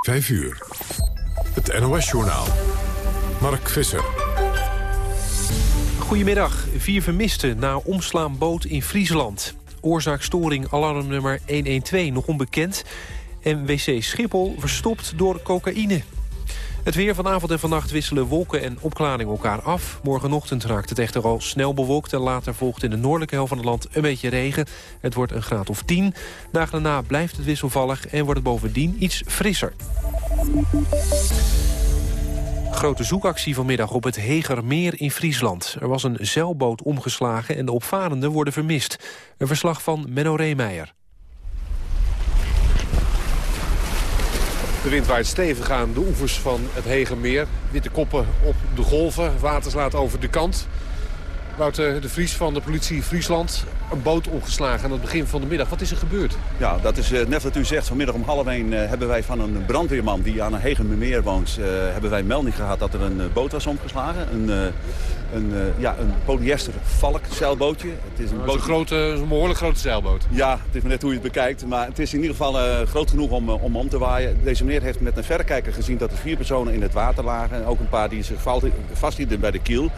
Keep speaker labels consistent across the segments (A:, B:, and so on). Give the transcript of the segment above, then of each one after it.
A: 5 uur. Het NOS-journaal. Mark Visser.
B: Goedemiddag. Vier vermisten na omslaan boot in Friesland. Oorzaakstoring alarmnummer 112 nog onbekend. En wc Schiphol verstopt door cocaïne. Het weer vanavond en vannacht wisselen wolken en opklaring elkaar af. Morgenochtend raakt het echter al snel bewolkt... en later volgt in de noordelijke helft van het land een beetje regen. Het wordt een graad of 10. Dagen daarna blijft het wisselvallig en wordt het bovendien iets frisser. Grote zoekactie vanmiddag op het Hegermeer in Friesland. Er was een zeilboot omgeslagen en de opvarenden worden vermist. Een verslag van Menno Reemeijer.
C: De wind waait stevig aan de oevers van het Hegermeer. Witte koppen op de golven, water slaat over de kant. Wouter de Vries van de politie Friesland. Een boot omgeslagen aan het begin van de middag. Wat is er gebeurd?
D: Ja, dat is uh, net wat u zegt. Vanmiddag om half één uh, hebben wij van een brandweerman die aan een Hegemeer woont... Uh, hebben wij melding gehad dat er een boot was omgeslagen. Een, een, ja, een polyester valk zeilbootje.
C: Het is een, grote, een behoorlijk grote zeilboot.
D: Ja, het is maar net hoe je het bekijkt. Maar het is in ieder geval groot genoeg om, om om te waaien. Deze meneer heeft met een verrekijker gezien dat er vier personen in het water lagen. En ook een paar die zich vasthielden bij de kiel.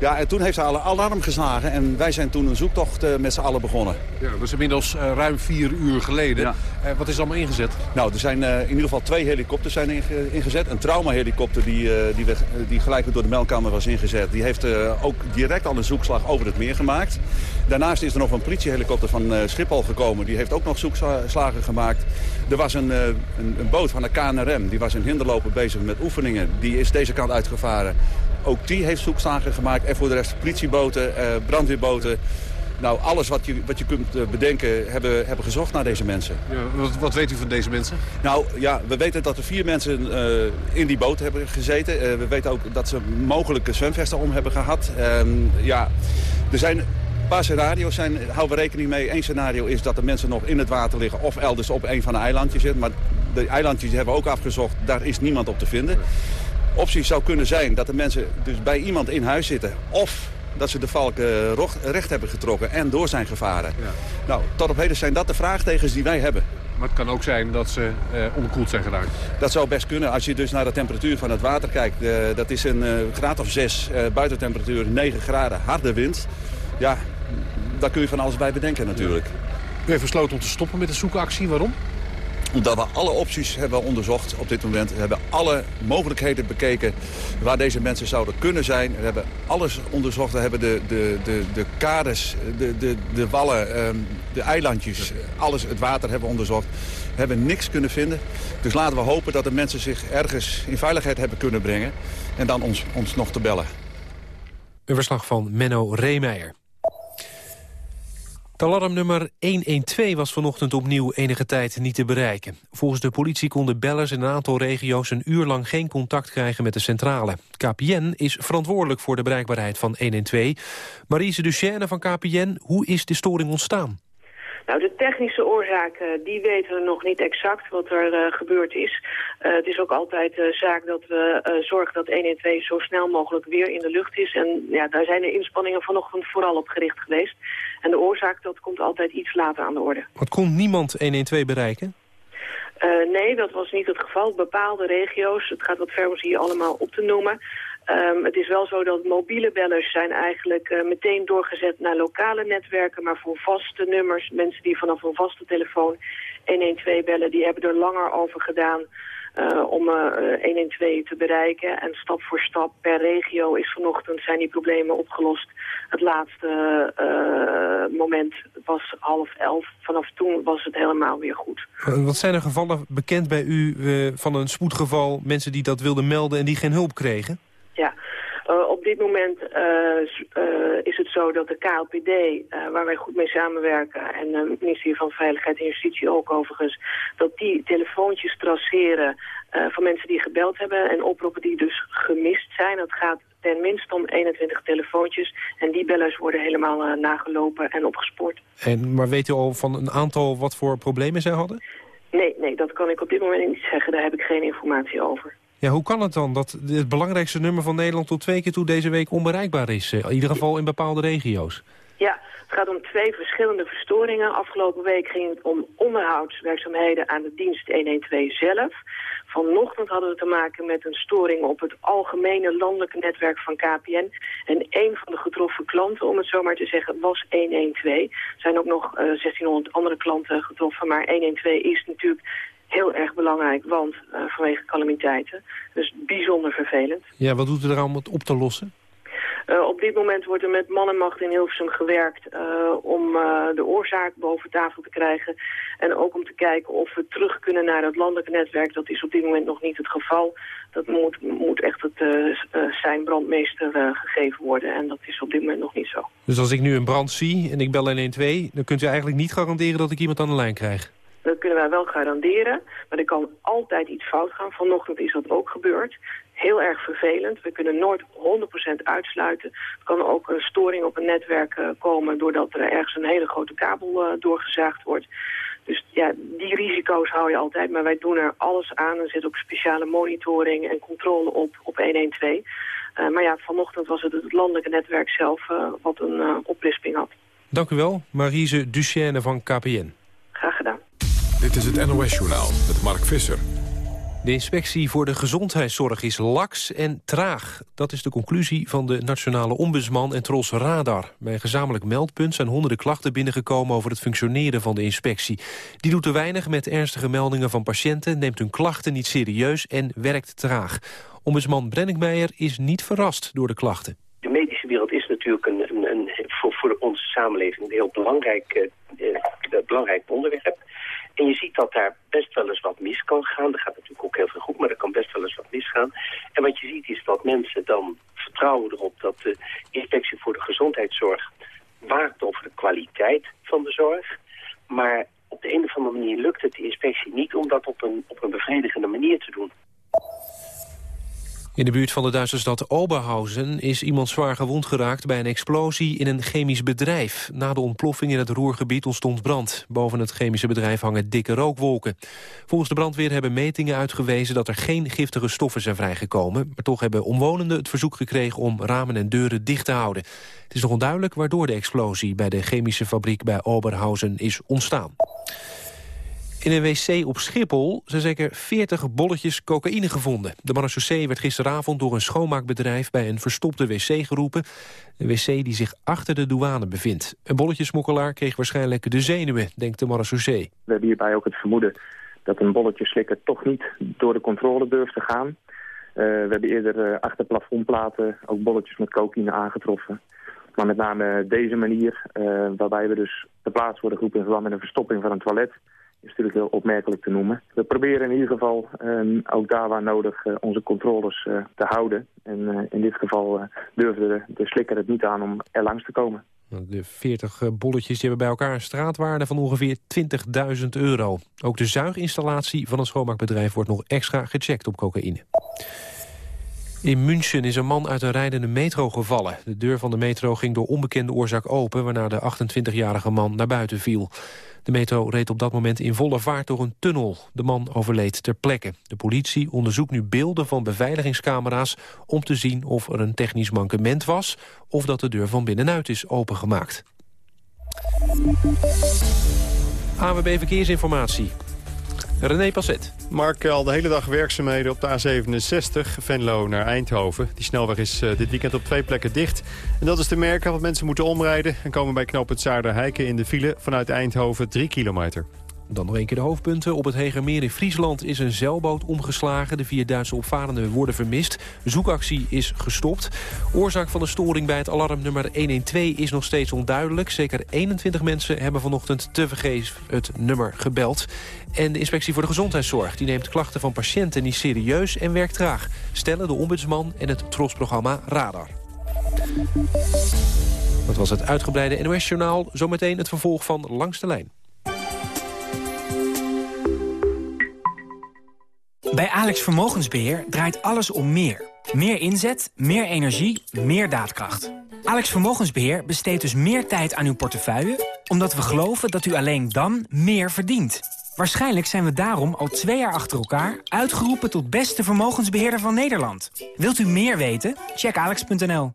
D: Ja, en toen heeft hij alle alarm geslagen en wij zijn toen een zoektocht uh, met z'n allen begonnen.
C: Ja, dat is inmiddels uh, ruim vier uur geleden. Ja. Uh, wat is er allemaal ingezet?
D: Nou, er zijn in ieder geval twee helikopters zijn inge ingezet. Een traumahelikopter die, die, we, die gelijk door de meldkamer was ingezet. Die heeft ook direct al een zoekslag over het meer gemaakt. Daarnaast is er nog een politiehelikopter van Schiphol gekomen. Die heeft ook nog zoekslagen gemaakt. Er was een, een, een boot van de KNRM. Die was in Hinderlopen bezig met oefeningen. Die is deze kant uitgevaren. Ook die heeft zoekslagen gemaakt. En voor de rest politieboten, eh, brandweerboten. Nou, alles wat je, wat je kunt eh, bedenken hebben, hebben gezocht naar deze mensen.
C: Ja, wat, wat weet u van deze mensen?
D: Nou, ja, we weten dat er vier mensen uh, in die boot hebben gezeten. Uh, we weten ook dat ze mogelijk zwemvesten om hebben gehad. Ehm, ja, er zijn een paar scenario's zijn, houden we rekening mee. Eén scenario is dat de mensen nog in het water liggen of elders op een van de eilandjes zitten. Maar de eilandjes hebben we ook afgezocht, daar is niemand op te vinden optie zou kunnen zijn dat de mensen dus bij iemand in huis zitten... of dat ze de valk uh, recht hebben getrokken en door zijn gevaren. Ja. Nou, tot op heden zijn dat de vraagtekens die wij hebben.
C: Maar het kan ook zijn dat ze uh, onderkoeld zijn geraakt.
D: Dat zou best kunnen. Als je dus naar de temperatuur van het water kijkt... Uh, dat is een graad of 6, buitentemperatuur 9 graden, harde wind. Ja, daar kun je van alles bij bedenken natuurlijk.
C: U heeft besloten om te stoppen met de zoekactie. Waarom?
D: Omdat we alle opties hebben onderzocht op dit moment. We hebben alle mogelijkheden bekeken waar deze mensen zouden kunnen zijn. We hebben alles onderzocht. We hebben de, de, de, de kades, de, de, de wallen, ehm, de eilandjes, alles, het water hebben onderzocht. We hebben niks kunnen vinden. Dus laten we hopen dat de mensen zich ergens in veiligheid hebben kunnen brengen. En dan ons, ons nog te bellen.
B: Een verslag van Menno Reemeijer. Het alarmnummer 112 was vanochtend opnieuw enige tijd niet te bereiken. Volgens de politie konden bellers in een aantal regio's een uur lang geen contact krijgen met de centrale. KPN is verantwoordelijk voor de bereikbaarheid van 112. Marise Duchesne van KPN, hoe is de storing ontstaan?
E: Nou, de technische oorzaken, die weten we nog niet exact wat er uh, gebeurd is. Uh, het is ook altijd zaak dat we zorgen dat 112 zo snel mogelijk weer in de lucht is. En ja, daar zijn de inspanningen vanochtend vooral op gericht geweest. En de oorzaak, dat komt altijd iets later aan de orde.
B: Wat kon niemand 112 bereiken?
E: nee, dat was niet het geval. Bepaalde regio's, het gaat wat ver om ze hier allemaal op te noemen... Um, het is wel zo dat mobiele bellers zijn eigenlijk uh, meteen doorgezet naar lokale netwerken. Maar voor vaste nummers, mensen die vanaf een vaste telefoon 112 bellen, die hebben er langer over gedaan uh, om uh, eh, 112 te bereiken. En stap voor stap per regio is vanochtend zijn die problemen opgelost. Het laatste moment was half elf. Vanaf toen was het helemaal weer goed.
B: Wat zijn er gevallen bekend bij u van een spoedgeval, mensen die dat wilden melden en die geen hulp kregen?
E: Uh, op dit moment uh, uh, is het zo dat de KLPD, waar wij goed mee samenwerken... en het ministerie van Veiligheid en Justitie ook overigens... dat die telefoontjes traceren van mensen die gebeld hebben... en oproepen die dus gemist zijn. Dat gaat ten minste om 21 telefoontjes. En die bellers worden helemaal nagelopen en opgespoord.
B: En, maar weet u al van een aantal wat voor problemen zij hadden?
E: Nee, nee, dat kan ik op dit moment niet zeggen. Daar heb ik geen informatie over.
B: Ja, hoe kan het dan dat het belangrijkste nummer van Nederland tot twee keer toe deze week onbereikbaar is? Eh, in ieder geval in bepaalde regio's.
E: Ja, het gaat om twee verschillende verstoringen. Afgelopen week ging het om onderhoudswerkzaamheden aan de dienst 112 zelf. Vanochtend hadden we te maken met een storing op het algemene landelijke netwerk van KPN. En een van de getroffen klanten, om het zo maar te zeggen, was 112. Er zijn ook nog 1600 andere klanten getroffen, maar 112 is natuurlijk heel erg belangrijk, want vanwege calamiteiten. Dus bijzonder vervelend.
B: Ja, wat doet u er om het op te lossen?
E: Uh, op dit moment wordt er met man en macht in Hilversum gewerkt uh, om de oorzaak boven tafel te krijgen. En ook om te kijken of we terug kunnen naar het landelijke netwerk. Dat is op dit moment nog niet het geval. Dat moet, moet echt het zijn brandmeester gegeven worden. En dat is op dit moment nog niet zo.
B: Dus als ik nu een brand zie en ik bel 112... dan kunt u eigenlijk niet garanderen dat ik iemand aan de lijn krijg?
E: Wij wel garanderen, maar er kan altijd iets fout gaan. Vanochtend is dat ook gebeurd heel erg vervelend. We kunnen nooit 100% uitsluiten. Er kan ook een storing op een netwerk uh, komen... doordat er ergens een hele grote kabel uh, doorgezaagd wordt. Dus ja, die risico's hou je altijd. Maar wij doen er alles aan. Er zit ook speciale monitoring en controle op, op 112. Uh, maar ja, vanochtend was het het landelijke netwerk zelf... wat een oprisping had.
B: Dank u wel, Marise Duchesne van KPN.
E: Graag gedaan.
A: Dit is het NOS-journaal met Mark Visser.
B: De inspectie voor de gezondheidszorg is laks en traag. Dat is de conclusie van de nationale ombudsman en Tros Radar. Bij een gezamenlijk meldpunt zijn honderden klachten binnengekomen... over het functioneren van de inspectie. Die doet te weinig met ernstige meldingen van patiënten... neemt hun klachten niet serieus en werkt traag. Ombudsman Brenninkmeijer is niet verrast door de klachten.
F: De medische wereld is natuurlijk een, een, een voor, voor onze samenleving een heel belangrijk, uh, belangrijk onderwerp. En je ziet dat daar best wel eens wat mis kan gaan. Er gaat natuurlijk ook heel veel goed, maar er kan best wel eens wat misgaan. En wat je ziet is dat mensen dan vertrouwen erop dat de inspectie voor de gezondheidszorg waakt over de kwaliteit van de zorg. Maar op de een of andere manier lukt het de inspectie niet om dat op een, op een bevredigende manier te doen.
B: In de buurt van de Duitse stad Oberhausen is iemand zwaar gewond geraakt bij een explosie in een chemisch bedrijf. Na de ontploffing in het roergebied ontstond brand. Boven het chemische bedrijf hangen dikke rookwolken. Volgens de brandweer hebben metingen uitgewezen dat er geen giftige stoffen zijn vrijgekomen. Maar toch hebben omwonenden het verzoek gekregen om ramen en deuren dicht te houden. Het is nog onduidelijk waardoor de explosie bij de chemische fabriek bij Oberhausen is ontstaan. In een wc op Schiphol zijn zeker 40 bolletjes cocaïne gevonden. De marechaussee werd gisteravond door een schoonmaakbedrijf... bij een verstopte wc geroepen. Een wc die zich achter de douane bevindt. Een bolletjesmokkelaar kreeg waarschijnlijk de zenuwen, denkt de marechaussee.
G: We hebben hierbij ook het vermoeden dat een bolletjeslikker toch niet door de controle durft te gaan. Uh, we hebben eerder uh, achter plafondplaten ook bolletjes met cocaïne aangetroffen. Maar met name deze manier, uh, waarbij we dus de plaats worden geroepen in verband met een verstopping van een toilet is natuurlijk heel opmerkelijk te noemen. We proberen in ieder geval um, ook daar waar nodig uh, onze controles uh, te houden. En uh, in dit geval durfde de, de, slikker het niet aan om er langs te komen.
B: De 40 bolletjes die hebben bij elkaar een straatwaarde van ongeveer 20.000 euro. Ook de zuiginstallatie van het schoonmaakbedrijf wordt nog extra gecheckt op cocaïne. In München is een man uit een rijdende metro gevallen. De deur van de metro ging door onbekende oorzaak open... waarna de 28-jarige man naar buiten viel. De metro reed op dat moment in volle vaart door een tunnel. De man overleed ter plekke. De politie onderzoekt nu beelden van beveiligingscamera's... om te zien of er een technisch mankement was... of dat de deur van binnenuit is opengemaakt. AWB Verkeersinformatie. René Passet.
H: Mark, al de hele dag werkzaamheden op de A67, Venlo naar Eindhoven. Die snelweg is uh, dit weekend op twee plekken dicht. En dat is te merken, want mensen moeten omrijden... en komen bij knoop het Zaarderheiken in de file vanuit Eindhoven 3 kilometer.
B: Dan nog een keer de hoofdpunten. Op het Hegermeer in Friesland is een zeilboot omgeslagen. De vier Duitse opvarenden worden vermist. Zoekactie is gestopt. Oorzaak van de storing bij het alarmnummer 112 is nog steeds onduidelijk. Zeker 21 mensen hebben vanochtend tevergeefs het nummer gebeld. En de Inspectie voor de Gezondheidszorg die neemt klachten van patiënten niet serieus en werkt traag. Stellen de ombudsman en het trosprogramma Radar. Dat was het uitgebreide NOS-journaal. Zometeen het vervolg van Langs de Lijn.
I: Bij Alex Vermogensbeheer draait alles om meer. Meer inzet, meer energie, meer daadkracht. Alex Vermogensbeheer besteedt dus meer tijd aan uw portefeuille... omdat we geloven dat u alleen dan meer verdient. Waarschijnlijk zijn we daarom al twee jaar achter elkaar... uitgeroepen tot beste vermogensbeheerder van Nederland. Wilt u meer weten? Check alex.nl.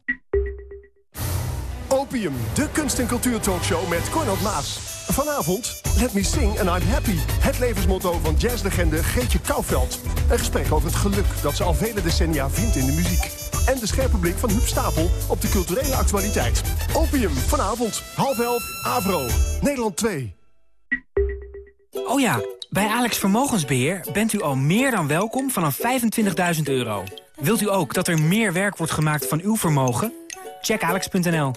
J: Opium, de kunst- en cultuurtalkshow met Cornel Maas. Vanavond, Let Me Sing and I'm Happy. Het levensmotto van jazzlegende Greetje Kouwveld. Een gesprek over het geluk dat ze al vele decennia vindt in de muziek. En de scherpe blik van Huub Stapel op de culturele actualiteit. Opium, vanavond, half elf, Avro, Nederland 2.
I: Oh ja, bij Alex Vermogensbeheer bent u al meer dan welkom vanaf 25.000 euro. Wilt u ook dat er meer werk wordt gemaakt van uw vermogen? Check alex.nl.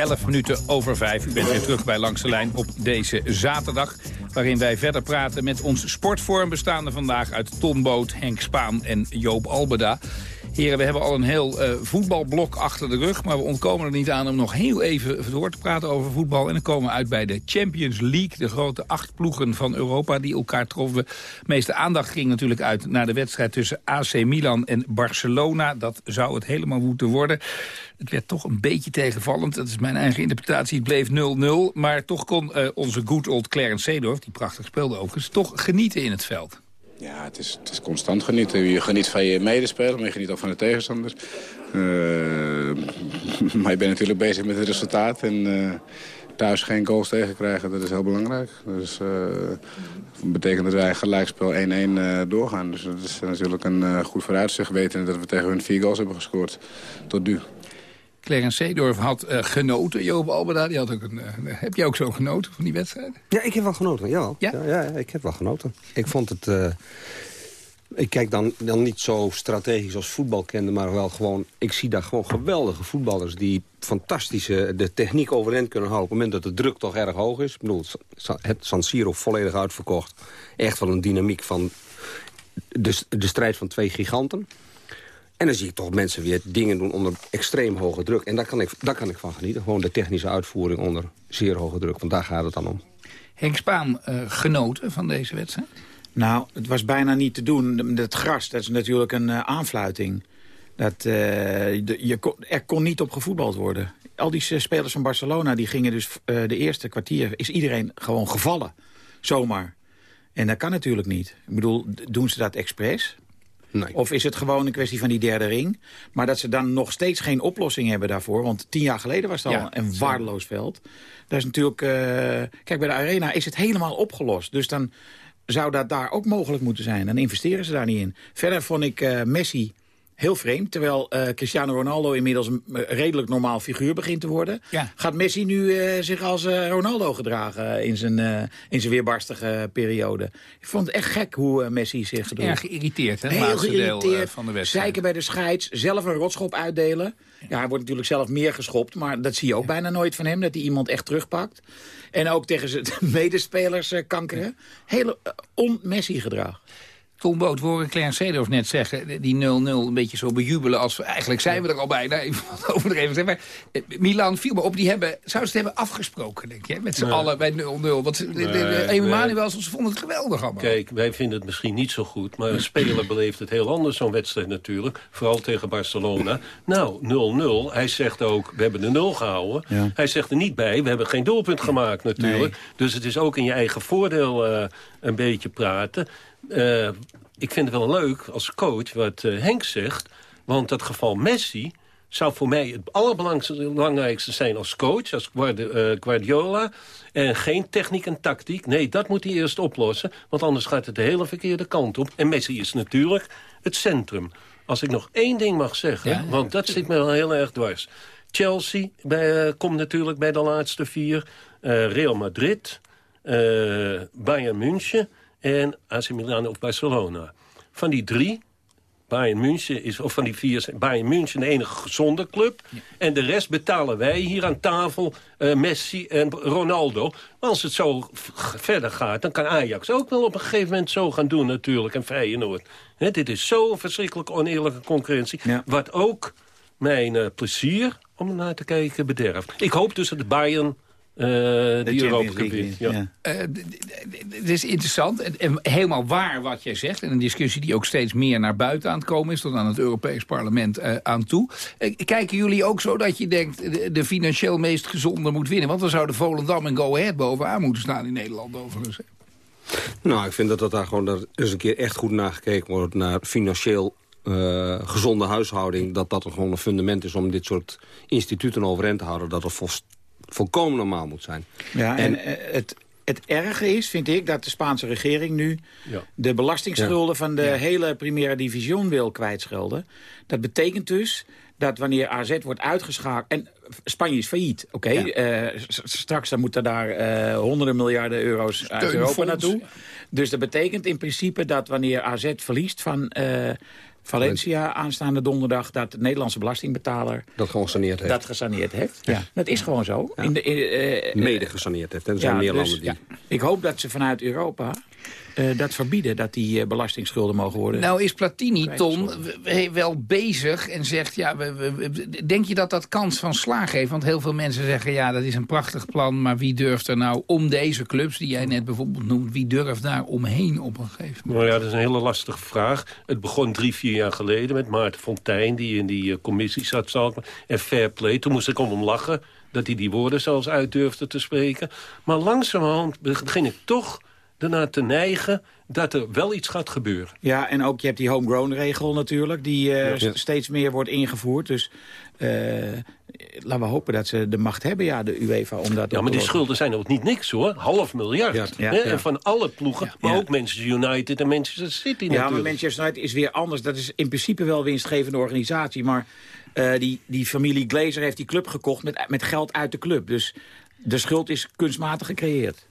K: 11 minuten over 5. U bent weer terug bij Langs de Lijn op deze zaterdag. Waarin wij verder praten met ons sportvorm bestaande vandaag uit Ton Boot, Henk Spaan en Joop Albeda. Heren, we hebben al een heel uh, voetbalblok achter de rug... maar we ontkomen er niet aan om nog heel even door te praten over voetbal. En dan komen we uit bij de Champions League. De grote acht ploegen van Europa die elkaar troffen. De meeste aandacht ging natuurlijk uit naar de wedstrijd tussen AC Milan en Barcelona. Dat zou het helemaal moeten worden. Het werd toch een beetje tegenvallend. Dat is mijn eigen interpretatie. Het bleef 0-0. Maar toch kon uh, onze good old Clarence Seedorf, die prachtig speelde overigens... toch genieten in het veld.
L: Ja, het is, het is constant genieten. Je geniet van je medespeler, maar je geniet ook van de tegenstanders. Uh, maar je bent natuurlijk bezig met het resultaat. En uh, thuis geen goals tegenkrijgen, dat is heel belangrijk. Dus uh, dat betekent dat wij gelijkspel 1-1 doorgaan. Dus dat is natuurlijk een goed vooruitzicht weten dat we tegen hun vier goals hebben gescoord tot nu.
K: Clarence Seedorf had uh, genoten, Joop Albeda. Die had ook een, uh, heb jij ook zo genoten van die wedstrijd?
M: Ja, ik heb wel genoten, ja. Ja? Ja, ja, ik heb wel genoten. Ik vond het... Uh, ik kijk dan, dan niet zo strategisch als voetbal kende, maar wel gewoon... Ik zie daar gewoon geweldige voetballers die fantastische de techniek overeind kunnen houden... op het moment dat de druk toch erg hoog is. Ik bedoel, het San Siro volledig uitverkocht. Echt wel een dynamiek van de, de strijd van twee giganten. En dan zie ik toch mensen weer dingen doen onder extreem hoge druk. En daar kan ik, daar kan ik van genieten. Gewoon de technische uitvoering onder zeer hoge druk. Want daar gaat het dan om.
K: Henk Spaan, uh, genoten van deze wedstrijd?
N: Nou, het was bijna niet te doen. Het gras, dat is natuurlijk een uh, aanfluiting. Dat, uh, de, je kon, er kon niet op gevoetbald worden. Al die spelers van Barcelona, die gingen dus de eerste kwartier... is iedereen gewoon gevallen. Zomaar. En dat kan natuurlijk niet. Ik bedoel, doen ze dat expres?
M: Nee.
N: Of is het gewoon een kwestie van die derde ring? Maar dat ze dan nog steeds geen oplossing hebben daarvoor. Want tien jaar geleden was het al een waardeloos veld. Dat is natuurlijk... Uh, kijk, bij de Arena is het helemaal opgelost. Dus dan zou dat daar ook mogelijk moeten zijn. Dan investeren ze daar niet in. Verder vond ik uh, Messi Heel vreemd, terwijl uh, Cristiano Ronaldo inmiddels een redelijk normaal figuur begint te worden.
K: Ja.
N: Gaat Messi nu uh, zich als uh, Ronaldo gedragen in zijn, in zijn weerbarstige periode. Ik vond het echt gek hoe Messi zich gedroeg.
K: Erg geïrriteerd, hè?
N: Heel
K: geïrriteerd. Deel, van de wedstrijd.
N: Zeiken bij de scheids, zelf een rotschop uitdelen. Ja, hij wordt natuurlijk zelf meer geschopt, maar dat zie je ook bijna nooit van hem. Dat hij iemand echt terugpakt. En ook tegen zijn medespelers kankeren. Hele on-Messi gedrag.
K: Tom Boot, we horen Clarence Seedorf net zeggen... die 0-0 een beetje zo bejubelen als... We, eigenlijk zijn we er al bijna, even overdreven. Maar eh, Milan viel me op, die hebben, zouden ze het hebben afgesproken, denk je? Met z'n nee. allen bij 0-0. Want nee, Emanuel, ze vonden het geweldig allemaal.
O: Kijk, wij vinden het misschien niet zo goed... maar een speler beleeft het heel anders, zo'n wedstrijd natuurlijk. Vooral tegen Barcelona. Nou, 0-0. Hij zegt ook, we hebben de 0 gehouden. Ja. Hij zegt er niet bij, we hebben geen doelpunt gemaakt natuurlijk. Nee. Dus het is ook in je eigen voordeel uh, een beetje praten... Uh, ik vind het wel leuk als coach wat uh, Henk zegt. Want dat geval Messi zou voor mij het allerbelangrijkste zijn als coach, als Guardiola. En geen techniek en tactiek. Nee, dat moet hij eerst oplossen. Want anders gaat het de hele verkeerde kant op. En Messi is natuurlijk het centrum. Als ik nog één ding mag zeggen, ja, want dat zit me wel heel erg dwars. Chelsea bij, uh, komt natuurlijk bij de laatste vier. Uh, Real Madrid, Bayern München en AC Milan of Barcelona. Van die drie, Bayern München is, of van die vier, Bayern München de enige gezonde club. Ja. En de rest betalen wij hier aan tafel uh, Messi en Ronaldo. Maar als het zo verder gaat, dan kan Ajax ook wel op een gegeven moment zo gaan doen natuurlijk. En Feyenoord. He, dit is zo'n verschrikkelijk oneerlijke concurrentie. Ja. Wat ook mijn uh, plezier om naar te kijken bederft. Ik hoop dus dat de Bayern uh, die Europa. Ja. Ja.
K: Uh, het is interessant en, en, helemaal waar wat jij zegt. En een discussie die ook steeds meer naar buiten aan het komen is... tot aan het Europees Parlement uh, aan toe. kijken jullie ook zo dat je denkt... De, de, financieel meest gezonde moet winnen? Want dan zouden Volendam en Go Ahead bovenaan moeten staan in Nederland overigens.
M: Nou, ik vind dat, dat daar gewoon dat eens een keer echt goed naar gekeken wordt... naar financieel uh, gezonde huishouding... dat dat gewoon een fundament is om dit soort instituten overeind te houden. Dat het vol, volkomen normaal moet zijn.
N: Ja, en, en het, het erge is, vind ik, dat de Spaanse regering nu... Ja. de belastingsschulden van de hele Primera Division wil kwijtschelden. Dat betekent dus dat wanneer AZ wordt uitgeschakeld... en Spanje is failliet, oké. Eh, straks dan moeten daar uh, honderden miljarden euro's uit Europa naartoe. Dus dat betekent in principe dat wanneer AZ verliest van... Uh, Valencia aanstaande donderdag dat de Nederlandse belastingbetaler...
M: Dat gewoon gesaneerd heeft.
N: Dat gesaneerd heeft, ja. Dat is gewoon zo.
M: In de, Mede gesaneerd heeft. Er zijn meer dus, landen die...
N: Ik hoop dat ze vanuit Europa uh, dat verbieden, dat die uh, belastingsschulden mogen worden.
K: Nou is Platini, Ton, wel bezig en zegt... ja, we, we, denk je dat dat kans van slaag heeft? Want heel veel mensen zeggen, ja, dat is een prachtig plan... maar wie durft er nou om deze clubs, die jij net bijvoorbeeld noemt... wie durft daar omheen op een gegeven moment?
O: Nou ja, dat is een hele lastige vraag. Het begon drie, vier jaar geleden met Maarten Fontijn... die in die uh, commissie zat, zal ik en Fair Play. Toen moest ik om hem lachen dat hij die woorden zelfs uit durfde te spreken. Maar langzamerhand begin ik toch ernaar te neigen dat er wel iets gaat gebeuren.
N: Ja, en ook je hebt die homegrown regel natuurlijk... die uh, steeds meer wordt ingevoerd. Dus uh, laten we hopen dat ze de macht hebben, ja, de UEFA, om dat
O: Ja, maar die schulden zijn ook niet niks, hoor. Half miljard. Ja, ja, En van alle ploegen, maar ook Manchester United en Manchester City natuurlijk.
N: Ja, maar Manchester United is weer anders. Dat is in principe wel winstgevende organisatie, maar... Uh, die, die familie Glazer heeft die club gekocht met, met geld uit de club. Dus de schuld is kunstmatig gecreëerd.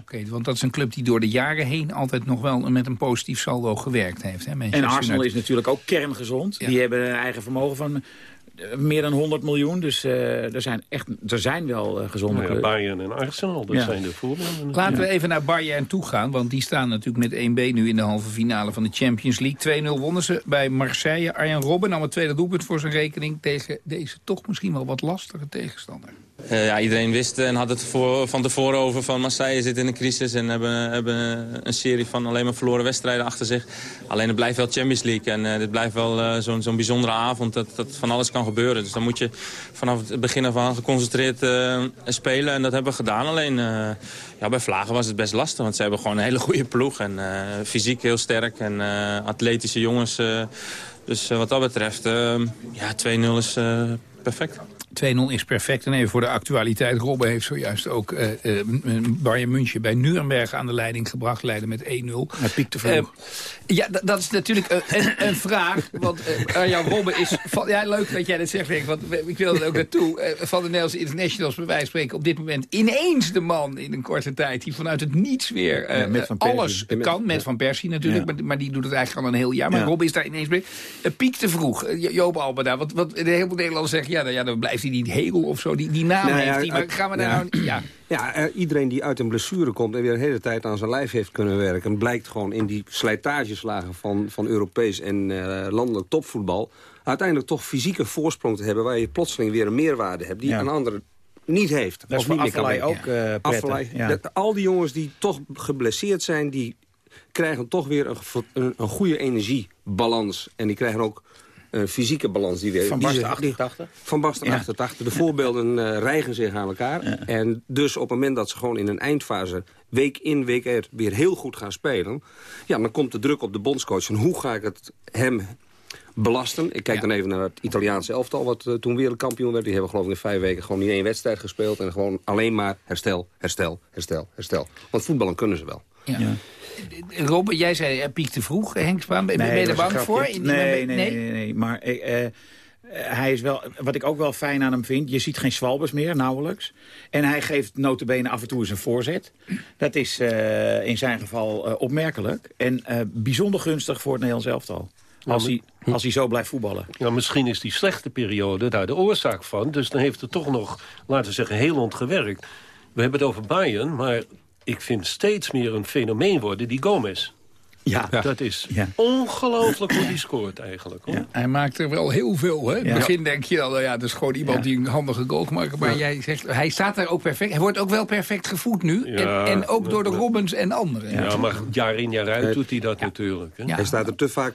K: Oké, want dat is een club die door de jaren heen altijd nog wel met een positief saldo gewerkt heeft. Hè,
N: en Arsenal is natuurlijk ook kerngezond. Die hebben een eigen vermogen van eh, meer dan 100 miljoen. Dus uh, er, zijn echt, er zijn wel uh, gezonde
O: ja, Bayern en Arsenal, dat zijn de voorbeelden.
K: Laten we even naar Bayern toe gaan. Want die staan natuurlijk met 1B nu in de halve finale van de Champions League. 2-0 wonnen ze bij Marseille. Arjen Robben nam het tweede doelpunt voor zijn rekening... tegen deze toch misschien wel wat lastige tegenstander.
P: Uh, ja, iedereen wist en had het voor, van tevoren over van Marseille zit in een crisis... en hebben, hebben een serie van alleen maar verloren wedstrijden achter zich. Alleen het blijft wel Champions League en uh, dit blijft wel uh, zo'n zo'n bijzondere avond... Dat, dat van alles kan gebeuren. Dus dan moet je vanaf het begin af aan geconcentreerd spelen en dat hebben we gedaan. Alleen ja, bij Vlagen was het best lastig, want ze hebben gewoon een hele goede ploeg... en fysiek heel sterk en atletische jongens... dus wat dat betreft, ja, 2-0 is perfect.
K: 2-0 is perfect. En even voor de actualiteit. Robben heeft zojuist ook uh, uh, Bayern München bij Nuremberg aan de leiding gebracht. Leiden met 1-0.
N: Hij piekte vroeg.
K: Ja, dat is natuurlijk een, een, vraag. Want Arjan Robben is... Van, ja, leuk dat jij dat zegt, Henk, want ik wil er ook naartoe. Van de Nederlandse internationals, bij wijze van spreken... op dit moment ineens de man in een korte tijd... die vanuit het niets weer ja, alles kan. Met Van Persie natuurlijk, ja. maar, maar, die doet het eigenlijk al een heel jaar. Maar ja. Robben is daar ineens mee. Piekte vroeg. Joop Alba daar. Want, want de hele Nederlanders zeggen... ja, nou, ja, dan blijft hij niet heel of zo. Die, die naam nou, heeft hij. Maar gaan we daar nou... Ja.
M: Ja, iedereen die uit een blessure komt en weer een hele tijd aan zijn lijf heeft kunnen werken... blijkt gewoon in die slijtageslagen van, van Europees en uh, landelijk topvoetbal... uiteindelijk toch fysieke voorsprong te hebben... waar je plotseling weer een meerwaarde hebt die ja. een ander niet heeft.
N: Dat is
M: niet
N: meer kan ook uh,
M: prettig, ja. dat, Al die jongens die toch geblesseerd zijn... die krijgen toch weer een, een, een goede energiebalans. En die krijgen ook een fysieke balans. Die weer,
N: van Basten 88?
M: Van Basten ja. 88. De voorbeelden uh, rijgen zich aan elkaar. Ja. En dus op het moment dat ze gewoon in een eindfase... week in, week uit weer heel goed gaan spelen... ja, dan komt de druk op de bondscoach. En hoe ga ik het hem belasten. Ik kijk ja. dan even naar het Italiaanse elftal... wat uh, toen wereldkampioen werd. Die hebben geloof ik in vijf weken gewoon niet één wedstrijd gespeeld... en gewoon alleen maar herstel, herstel, herstel, herstel. Want voetballen kunnen ze wel.
K: Ja. ja. Robben, jij zei hij piekte vroeg, Henk Spaan. Ben,
N: nee,
K: je er bang voor?
N: Nee, nee, nee, nee, nee, Maar uh, hij is wel, wat ik ook wel fijn aan hem vind... je ziet geen zwalbers meer, nauwelijks. En hij geeft notabene af en toe eens een voorzet. Dat is uh, in zijn geval uh, opmerkelijk. En bijzonder gunstig voor het Nederlands elftal. Als, hij, als hij zo blijft voetballen.
O: Ja, misschien is die slechte periode daar de oorzaak van. Dus dan heeft het toch nog, laten we zeggen, heel ontgewerkt. We hebben het over Bayern, maar ik vind steeds meer een fenomeen worden, die Gomez.
N: Ja.
O: Dat is ja. ongelooflijk hoe die scoort eigenlijk. Hoor. Ja.
K: Hij maakt er wel heel veel. Hè? In het begin denk je dan, ja, dat is gewoon iemand die een handige goal maakt. Maar jij zegt, hij staat daar ook perfect. Hij wordt ook wel perfect gevoed nu. En, en, ook door de Robbins en anderen.
O: Ja, maar jaar in jaar uit doet hij dat natuurlijk. Hè?
M: Hij staat er te vaak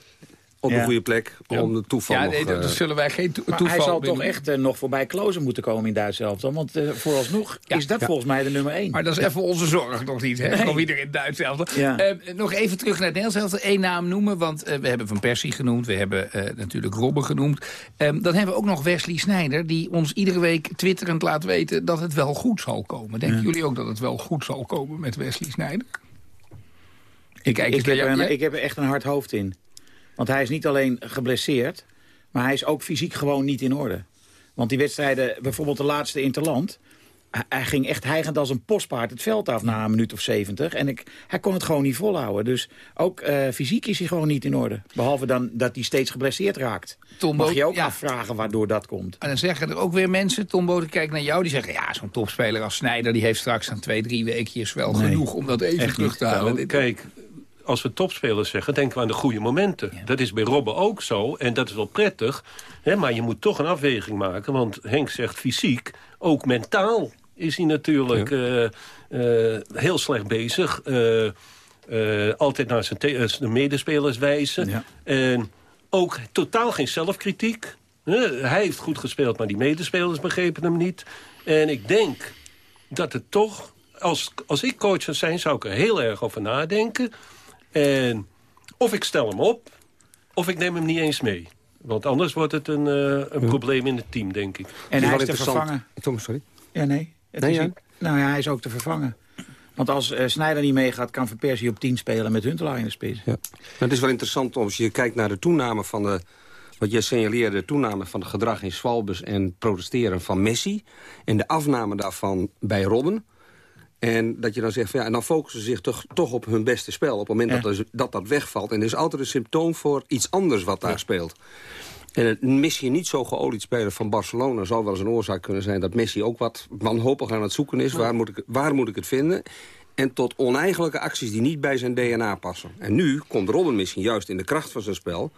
M: op
N: Ja.
M: de goede plek om de toeval
K: Ja,
M: nog,
K: nee, dat
M: eh,
K: zullen wij geen to-
N: Maar
K: toeval
N: hij zal toch echt eh, nog voorbij Klozen moeten komen in Duits elftal. Want eh, vooralsnog is dat
K: Ja.
N: volgens mij de nummer één.
K: Maar dat is even onze zorg nog niet, hè?
N: Nee.
K: Nog iedereen Duits elftal.
N: Ja.
K: Eh, nog even terug naar het Nederlands. Eén naam noemen, want eh, we hebben Van Persie genoemd. We hebben eh, natuurlijk Robben genoemd. Ehm, dan hebben we ook nog Wesley Sneijder... die ons iedere week twitterend laat weten dat het wel goed zal komen. Denken
N: Ja.
K: jullie ook dat het wel goed zal komen met Wesley Sneijder?
N: Ik,
K: Kijk
N: ik,
K: eens
N: heb
K: jou,
N: ik heb er echt een hard hoofd in. Want hij is niet alleen geblesseerd... maar hij is ook fysiek gewoon niet in orde. Want die wedstrijden, bijvoorbeeld de laatste Interland... hij- hij ging echt hijgend als een postpaard het veld af na een minuut of zeventig. En ik, hij kon het gewoon niet volhouden. Dus ook eh, fysiek is hij gewoon niet in orde. Behalve dan dat hij steeds geblesseerd raakt.
K: Tom
N: Mag
K: Boot-
N: je ook
K: ja.
N: afvragen waardoor dat komt.
K: En dan zeggen er ook weer mensen, Tom Boten kijkt naar jou... die zeggen, ja, zo'n topspeler als Sneijder... die heeft straks aan twee, drie weekjes wel
O: Nee.
K: genoeg om dat even terug te halen.
O: Nou, kijk, als we topspelers zeggen, denken we aan de goede momenten. Dat is bij Robben ook zo en dat is wel prettig. Hè, maar je moet toch een afweging maken. Want Henk zegt fysiek, ook mentaal is hij natuurlijk eh, eh, heel slecht bezig. Eh, altijd naar zijn, medespelers wijzen. En ook totaal geen zelfkritiek. Hij heeft goed gespeeld, maar die medespelers begrepen hem niet. En ik denk dat het toch... Als, als ik coach zou zijn, zou ik er heel erg over nadenken. En of ik stel hem op, of ik neem hem niet eens mee. Want anders wordt het een, eh, een probleem in het team, denk ik.
N: En hij is te vervangen.
M: Thomas, sorry.
N: Ja, nee. Het
M: Nee,
N: is
M: ja.
N: nou ja, hij is ook te vervangen. Want als eh Sneijder niet meegaat, kan Van Persie op 10 spelen met Huntelaar in de spits.
M: Ja. Nou, het is wel interessant als je kijkt naar de toename van de... wat jij signaleerde, de toename van het gedrag in Swalbus en protesteren van Messi... en de afname daarvan bij Robben. En dat je dan zegt, van, ja, en dan focussen ze zich toch, toch op hun beste spel... op het moment
N: Ja.
M: dat, er- dat dat wegvalt. En er is altijd een symptoom voor iets anders wat daar speelt. En het Messi niet zo geolied spelen van Barcelona... zou wel eens een oorzaak kunnen zijn dat Messi ook wat wanhopig aan het zoeken is. Waar moet ik, waar moet ik het vinden? En tot oneigenlijke acties die niet bij zijn DNA passen. En nu komt Robin misschien juist in de kracht van zijn spel.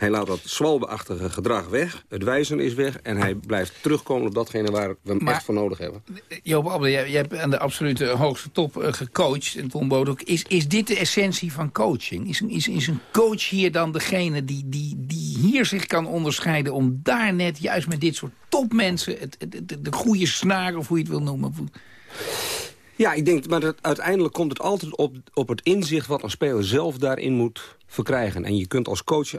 M: Hij laat dat zwalbeachtige gedrag weg. Het wijzen is weg. En hij blijft terugkomen op datgene waar we hem
K: Maar-
M: echt voor nodig hebben.
K: Joop Abel, jij, jij hebt aan de absolute hoogste top eh, gecoacht. En Tom Boot ook. Is, is dit de essentie van coaching? Is een, is, is een coach hier dan degene die, die, die hier zich kan onderscheiden... om daar net, juist met dit soort topmensen... Het, het, het- de goede snaar, of hoe je het wil noemen...
M: Ja, ik denk, maar dat, uiteindelijk komt het altijd op, op het inzicht... wat een speler zelf daarin moet verkrijgen. En je kunt als coach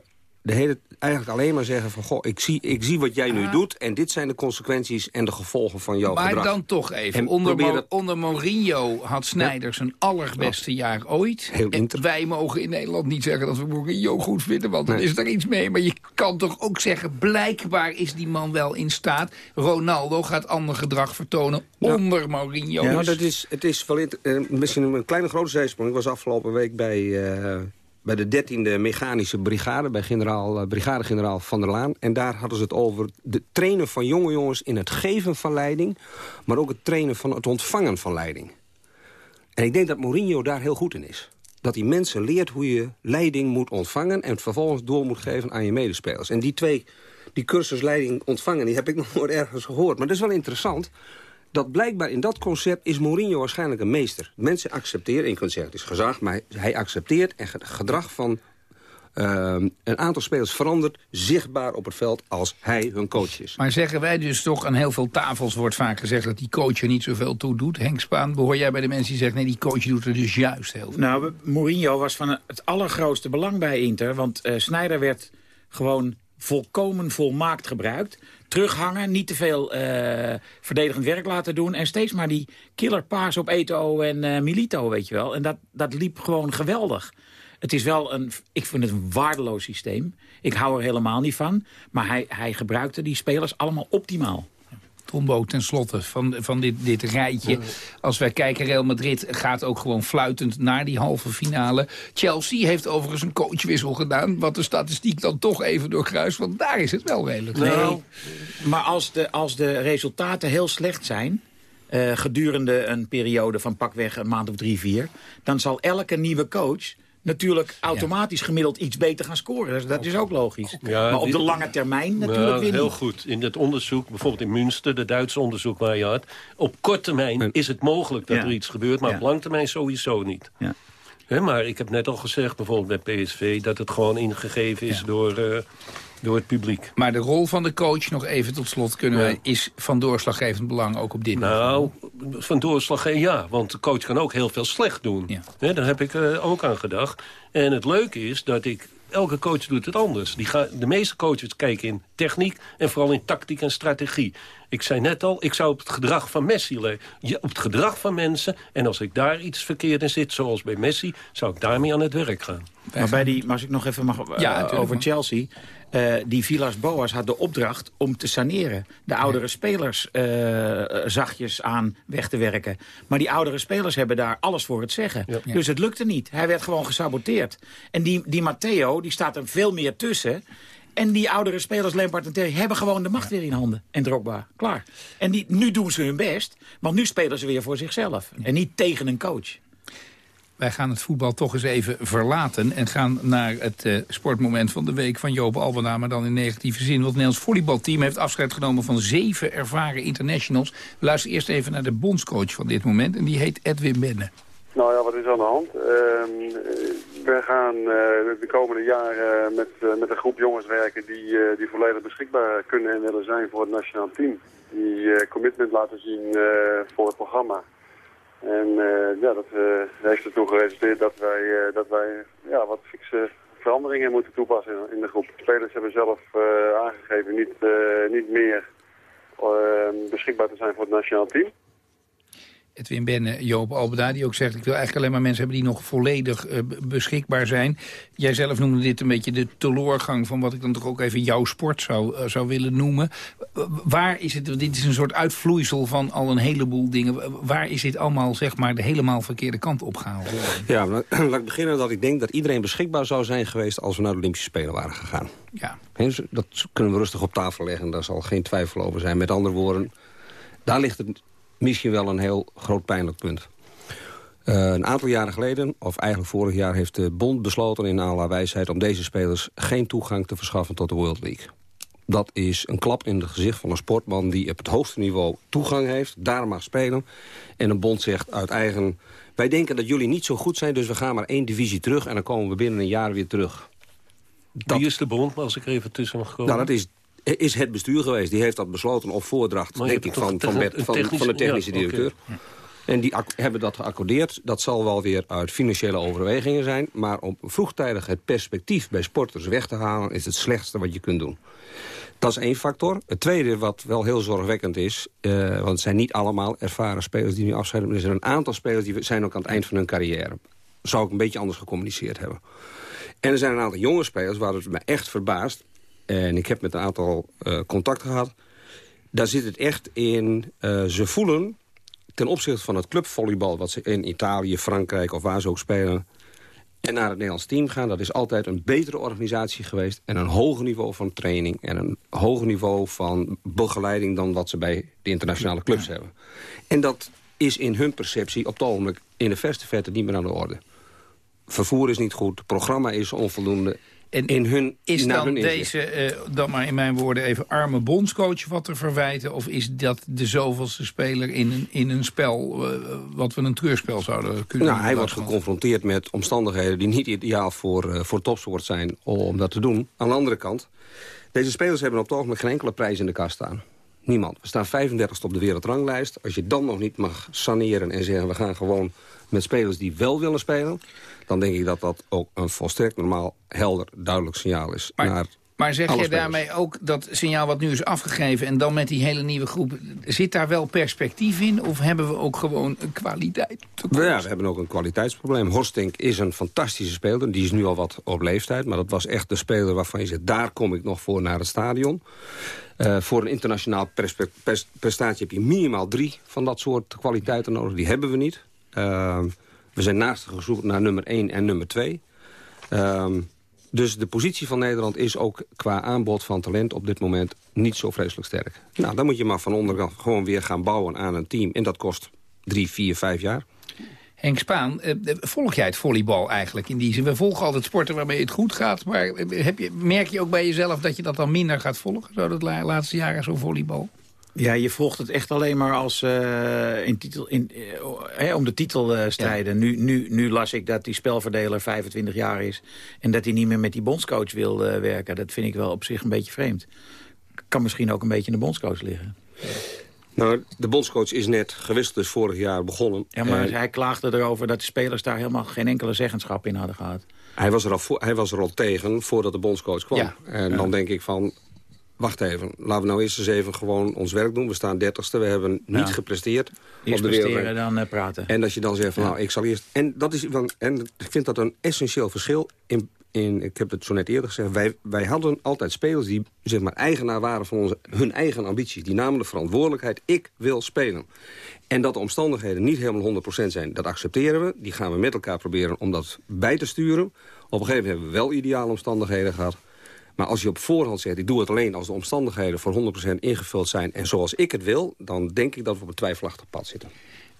M: de hele, eigenlijk alleen maar zeggen van... goh, ik zie, ik zie wat jij nu doet... en dit zijn de consequenties en de gevolgen van jouw
K: maar
M: gedrag.
K: dan toch even.
M: En
K: Onder,
M: probeer
K: Mo-
M: dat-
K: onder Mourinho had Sneijder zijn allerbeste jaar ooit.
M: Heel
K: en wij mogen in Nederland niet zeggen dat we Mourinho goed vinden... want dan
M: Nee.
K: is er iets mee. Maar je kan toch ook zeggen... blijkbaar is die man wel in staat. Ronaldo gaat ander gedrag vertonen onder Mourinho.
M: Ja, dat is, het is wel eh, misschien een kleine grote zijsprong. Ik was afgelopen week bij, eh, bij de 13e Mechanische Brigade... bij generaal, eh, brigadegeneraal Van der Laan. En daar hadden ze het over het trainen van jonge jongens... in het geven van leiding... maar ook het trainen van het ontvangen van leiding. En ik denk dat Mourinho daar heel goed in is. Dat hij mensen leert hoe je leiding moet ontvangen... en het vervolgens door moet geven aan je medespelers. En die twee, die cursus leiding ontvangen... die heb ik nog nooit ergens gehoord. Maar dat is wel interessant dat blijkbaar in dat concept is Mourinho waarschijnlijk een meester. Mensen accepteren, je kunt zeggen het is gezag... maar hij accepteert en het gedrag van ehm, een aantal spelers verandert... zichtbaar op het veld als hij hun coach is.
K: Maar zeggen wij dus toch aan heel veel tafels wordt vaak gezegd... dat die coach er niet zoveel toe doet. Henk Spaan, behoor jij bij de mensen die zeggen... nee, die coach doet er dus juist heel veel.
N: Nou, Mourinho was van het allergrootste belang bij Inter. Want eh Sneijder werd gewoon volkomen volmaakt gebruikt. Terughangen, niet te veel eh, verdedigend werk laten doen... en steeds maar die killer paas op Eto'o en eh, Milito, weet je wel. En dat, dat liep gewoon geweldig. Het is wel een, ik vind het een waardeloos systeem. Ik hou er helemaal niet van. Maar hij, hij gebruikte die spelers allemaal optimaal.
K: Tombo, ten slotte van, van dit, dit rijtje. Als wij kijken, Real Madrid gaat ook gewoon fluitend naar die halve finale. Chelsea heeft overigens een coachwissel gedaan... wat de statistiek dan toch even doorkruist. Want daar is het wel redelijk.
N: Nee, maar als de, als de resultaten heel slecht zijn... eh, gedurende een periode van pakweg een maand of drie, vier... dan zal elke nieuwe coach natuurlijk automatisch gemiddeld iets beter gaan scoren. Dus dat is ook logisch.
O: Ja,
N: maar op de lange termijn natuurlijk
O: Nou,
N: weer
O: heel
N: niet.
O: goed. In het onderzoek, bijvoorbeeld in Münster, de Duitse onderzoek waar je had... op korte termijn is het mogelijk dat
N: Ja.
O: er iets gebeurt, maar
N: Ja.
O: op lange termijn sowieso niet.
N: Ja.
O: maar ik heb net al gezegd, bijvoorbeeld bij PSV... dat het gewoon ingegeven is door, uh, door het publiek.
K: Maar de rol van de coach, nog even tot slot kunnen wij... is van doorslaggevend belang ook op dit
O: nou, niveau? van doorslaggevend, ja. Want de coach kan ook heel veel slecht doen. Ja. daar heb ik uh, ook aan gedacht. En het leuke is dat ik elke coach doet het anders. Die ga, de meeste coaches kijken in techniek en vooral in tactiek en strategie. Ik zei net al, ik zou op het gedrag van Messi letten. Op het gedrag van mensen. En als ik daar iets verkeerd in zit, zoals bij Messi... zou ik daarmee aan het werk gaan.
N: Maar bij die, als ik nog even mag ja, uh, over Chelsea... Uh, die Villas Boas had de opdracht om te saneren. De oudere spelers uh, zachtjes aan weg te werken. Maar die oudere spelers hebben daar alles voor het zeggen. Ja. Dus het lukte niet. Hij werd gewoon gesaboteerd. En die, die Matteo, die staat er veel meer tussen... En die oudere spelers, Lampard en Terry, hebben gewoon de macht weer in handen. En Drogba, klaar. En die, nu doen ze hun best, want nu spelen ze weer voor zichzelf. En niet tegen een coach.
K: Wij gaan het voetbal toch eens even verlaten... en gaan naar het uh, sportmoment van de week van Joop Albana... maar dan in negatieve zin. Want het Nederlands volleybalteam heeft afscheid genomen... van zeven ervaren internationals. We luisteren eerst even naar de bondscoach van dit moment... en die heet Edwin Benne.
Q: Nou ja, wat is aan de hand? Uh, we gaan uh, de komende jaren met, met een groep jongens werken die, die volledig beschikbaar kunnen en willen zijn voor het nationaal team. Die commitment laten zien voor het programma. En ja, dat heeft ertoe geresulteerd dat wij, dat wij ja, wat fixe veranderingen moeten toepassen in, de groep. Spelers hebben zelf aangegeven niet, niet meer beschikbaar te zijn voor het nationaal team.
K: Edwin Benne, Joop Albeda, die ook zegt... ik wil eigenlijk alleen maar mensen hebben die nog volledig uh, beschikbaar zijn. Jij zelf noemde dit een beetje de teloorgang... van wat ik dan toch ook even jouw sport zou, uh, zou willen noemen. waar is het, dit is een soort uitvloeisel van al een heleboel dingen. Waar is dit allemaal zeg maar de helemaal verkeerde kant op gehaald?
M: Ja, laat ik beginnen dat ik denk dat iedereen beschikbaar zou zijn geweest... als we naar de Olympische Spelen waren gegaan.
K: Ja.
M: dat kunnen we rustig op tafel leggen, daar zal geen twijfel over zijn. Met andere woorden, daar ligt het misschien wel een heel groot pijnlijk punt. Uh, een aantal jaren geleden, of eigenlijk vorig jaar... heeft de bond besloten in alle wijsheid... om deze spelers geen toegang te verschaffen tot de World League. Dat is een klap in het gezicht van een sportman... die op het hoogste niveau toegang heeft, daar mag spelen. En een bond zegt uit eigen... wij denken dat jullie niet zo goed zijn... dus we gaan maar één divisie terug... en dan komen we binnen een jaar weer terug.
O: Dat... Wie is de bond, als ik even tussen mag komen?
M: Nou, dat is is het bestuur geweest. Die heeft dat besloten op voordracht, denk ik, van, van, van, van, de technische directeur. En die hebben dat geaccordeerd. Dat zal wel weer uit financiële overwegingen zijn. Maar om vroegtijdig het perspectief bij sporters weg te halen... is het slechtste wat je kunt doen. Dat is één factor. Het tweede wat wel heel zorgwekkend is... Uh, want het zijn niet allemaal ervaren spelers die nu afscheiden... maar er zijn een aantal spelers die zijn ook aan het eind van hun carrière. Zou ik een beetje anders gecommuniceerd hebben. En er zijn een aantal jonge spelers waar het me echt verbaast... En ik heb met een aantal uh, contact gehad. Daar zit het echt in, uh, ze voelen ten opzichte van het clubvolleybal... wat ze in Italië, Frankrijk of waar ze ook spelen... en naar het Nederlands team gaan... dat is altijd een betere organisatie geweest... en een hoger niveau van training... en een hoger niveau van begeleiding... dan wat ze bij de internationale clubs hebben. En dat is in hun perceptie op het ogenblik... in de verste verte niet meer aan de orde. Vervoer is niet goed, het programma is onvoldoende... En in hun,
K: is dan deze, uh, dan maar in mijn woorden even arme bondscoach wat te verwijten? Of is dat de zoveelste speler in een, in een spel uh, wat we een treurspel zouden kunnen
M: Nou, hij wordt geconfronteerd met omstandigheden die niet ideaal voor, uh, voor topsport zijn om dat te doen. Aan de andere kant, deze spelers hebben op het ogenblik geen enkele prijs in de kast staan. Niemand. We staan 35 op de wereldranglijst. Als je dan nog niet mag saneren en zeggen... we gaan gewoon met spelers die wel willen spelen... dan denk ik dat dat ook een volstrekt normaal, helder, duidelijk signaal is.
K: Maar,
M: naar
K: maar zeg je daarmee ook dat signaal wat nu is afgegeven... en dan met die hele nieuwe groep, zit daar wel perspectief in? Of hebben we ook gewoon een kwaliteit?
M: Ja, we hebben ook een kwaliteitsprobleem. Horstink is een fantastische speler. Die is nu al wat op leeftijd. Maar dat was echt de speler waarvan je zegt... daar kom ik nog voor naar het stadion. Uh, voor een internationaal prestatie heb je minimaal drie van dat soort kwaliteiten nodig. Die hebben we niet. Uh, we zijn naast gezocht naar nummer 1 en nummer 2. Uh, dus de positie van Nederland is ook qua aanbod van talent op dit moment niet zo vreselijk sterk. Nou, dan moet je maar van onderkant gewoon weer gaan bouwen aan een team. En dat kost drie, vier, vijf jaar.
K: Henk Spaan, eh, volg jij het volleybal eigenlijk in die zin? We volgen altijd sporten waarmee het goed gaat. Maar heb je, merk je ook bij jezelf dat je dat dan minder gaat volgen? Zo dat laatste jaren zo volleybal?
N: Ja, je volgt het echt alleen maar als uh, in titel, in, uh, om de titel uh, strijden. Nu, nu, nu las ik dat die spelverdeler 25 jaar is... en dat hij niet meer met die bondscoach wil werken. Dat vind ik wel op zich een beetje vreemd. Kan misschien ook een beetje in de bondscoach liggen.
M: Nou, de bondscoach is net gewisseld, dus vorig jaar begonnen.
N: Ja, maar hij klaagde erover dat de spelers daar helemaal geen enkele zeggenschap in hadden gehad.
M: Hij was er al, voor, hij was er al tegen voordat de bondscoach kwam. Ja. En dan denk ik van, wacht even, laten we nou eerst eens even gewoon ons werk doen. We staan dertigste, we hebben niet gepresteerd.
N: Eerst presteren, dan uh, praten.
M: En dat je dan zegt van, nou, ik zal eerst... En, dat is, en ik vind dat een essentieel verschil in in, ik heb het zo net eerder gezegd... wij, wij hadden altijd spelers die zeg maar, eigenaar waren van onze, hun eigen ambities. Die namen de verantwoordelijkheid, ik wil spelen. En dat de omstandigheden niet helemaal 100% zijn, dat accepteren we. Die gaan we met elkaar proberen om dat bij te sturen. Op een gegeven moment hebben we wel ideale omstandigheden gehad. Maar als je op voorhand zegt, ik doe het alleen als de omstandigheden voor 100% ingevuld zijn... en zoals ik het wil, dan denk ik dat we op een twijfelachtig pad zitten.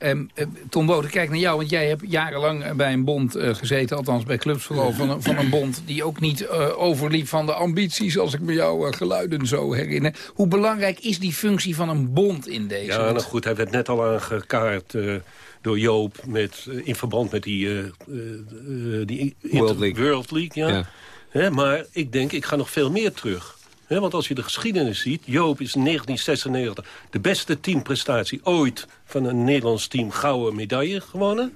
K: Um, Tom Bode, kijk naar jou, want jij hebt jarenlang bij een bond uh, gezeten... althans bij clubs van, van een bond die ook niet uh, overliep van de ambities... als ik me jouw uh, geluiden zo herinner. Hoe belangrijk is die functie van een bond in deze?
O: Ja, nou goed, hij werd net al aangekaart door Joop... Met, in verband met die, die
M: World League.
O: World League ja. ja. Maar ik denk, ik ga nog veel meer terug want als je de geschiedenis ziet... Joop is in 1996 de beste teamprestatie ooit... van een Nederlands team gouden medaille gewonnen.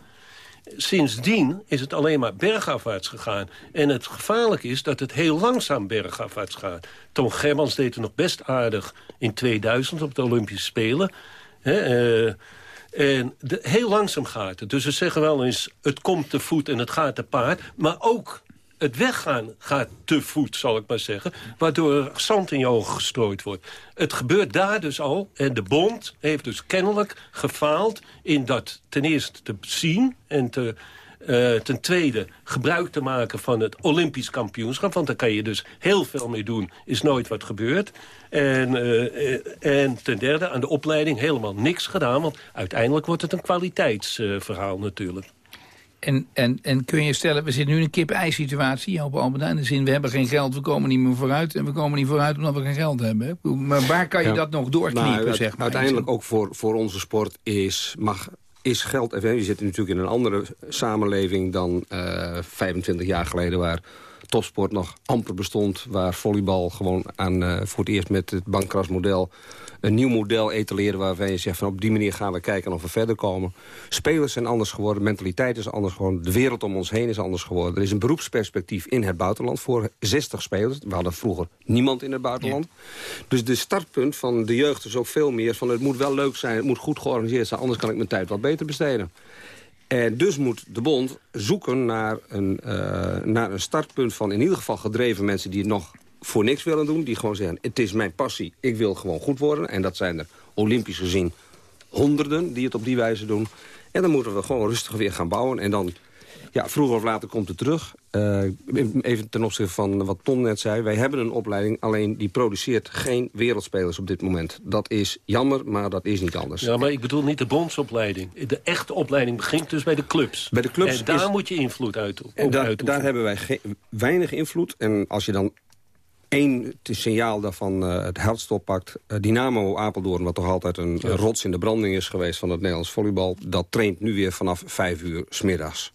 O: Sindsdien is het alleen maar bergafwaarts gegaan. En het gevaarlijke is dat het heel langzaam bergafwaarts gaat. Tom Germans deed het nog best aardig in 2000 op de Olympische Spelen. Eh, en heel langzaam gaat het. Dus ze zeggen wel eens, het komt te voet en het gaat te paard. Maar ook het weggaan gaat te voet, zal ik maar zeggen. Waardoor er zand in je ogen gestrooid wordt. Het gebeurt daar dus al. En de bond heeft dus kennelijk gefaald in dat ten eerste te zien... en te, uh, ten tweede gebruik te maken van het Olympisch kampioenschap. Want daar kan je dus heel veel mee doen. Is nooit wat gebeurd. En, uh, en ten derde aan de opleiding helemaal niks gedaan. Want uiteindelijk wordt het een kwaliteitsverhaal natuurlijk.
K: En, en, en kun je stellen, we zitten nu in een kip-ei-situatie op Albert In de zin, we hebben geen geld, we komen niet meer vooruit. En we komen niet vooruit omdat we geen geld hebben. Maar waar kan je dat nog doorkniepen, nou, zeg maar?
M: Uiteindelijk ook voor, voor onze sport is, mag, is geld... We zitten natuurlijk in een andere samenleving dan uh, eh, 25 jaar geleden... waar topsport nog amper bestond. Waar volleybal gewoon aan, uh, voor het eerst met het bankkrasmodel een nieuw model etaleren... waarvan je zegt van op die manier gaan we kijken of we verder komen. Spelers zijn anders geworden, mentaliteit is anders geworden... de wereld om ons heen is anders geworden. Er is een beroepsperspectief in het buitenland voor 60 spelers. We hadden vroeger niemand in het buitenland. Dus de startpunt van de jeugd is ook veel meer van... het moet wel leuk zijn, het moet goed georganiseerd zijn... anders kan ik mijn tijd wat beter besteden. En dus moet de bond zoeken naar een, uh, naar een startpunt van in ieder geval gedreven mensen... die het nog voor niks willen doen. Die gewoon zeggen, het is mijn passie, ik wil gewoon goed worden. En dat zijn er olympisch gezien honderden die het op die wijze doen. En dan moeten we gewoon rustig weer gaan bouwen. En dan, ja, vroeger of later komt het terug. Uh, even ten opzichte van wat Tom net zei. Wij hebben een opleiding, alleen die produceert geen wereldspelers op dit moment. Dat is jammer, maar dat is niet anders.
O: Ja, maar ik bedoel niet de bondsopleiding. De echte opleiding begint dus bij de clubs.
M: Bij de clubs
O: en daar moet je invloed uit,
M: en daar, daar hebben wij weinig invloed. En als je dan Eén signaal daarvan uh, het Heldstop pakt. Uh, Dynamo Apeldoorn, wat toch altijd een, rots in de branding is geweest van het Nederlands volleybal. Dat traint nu weer vanaf vijf uur smiddags.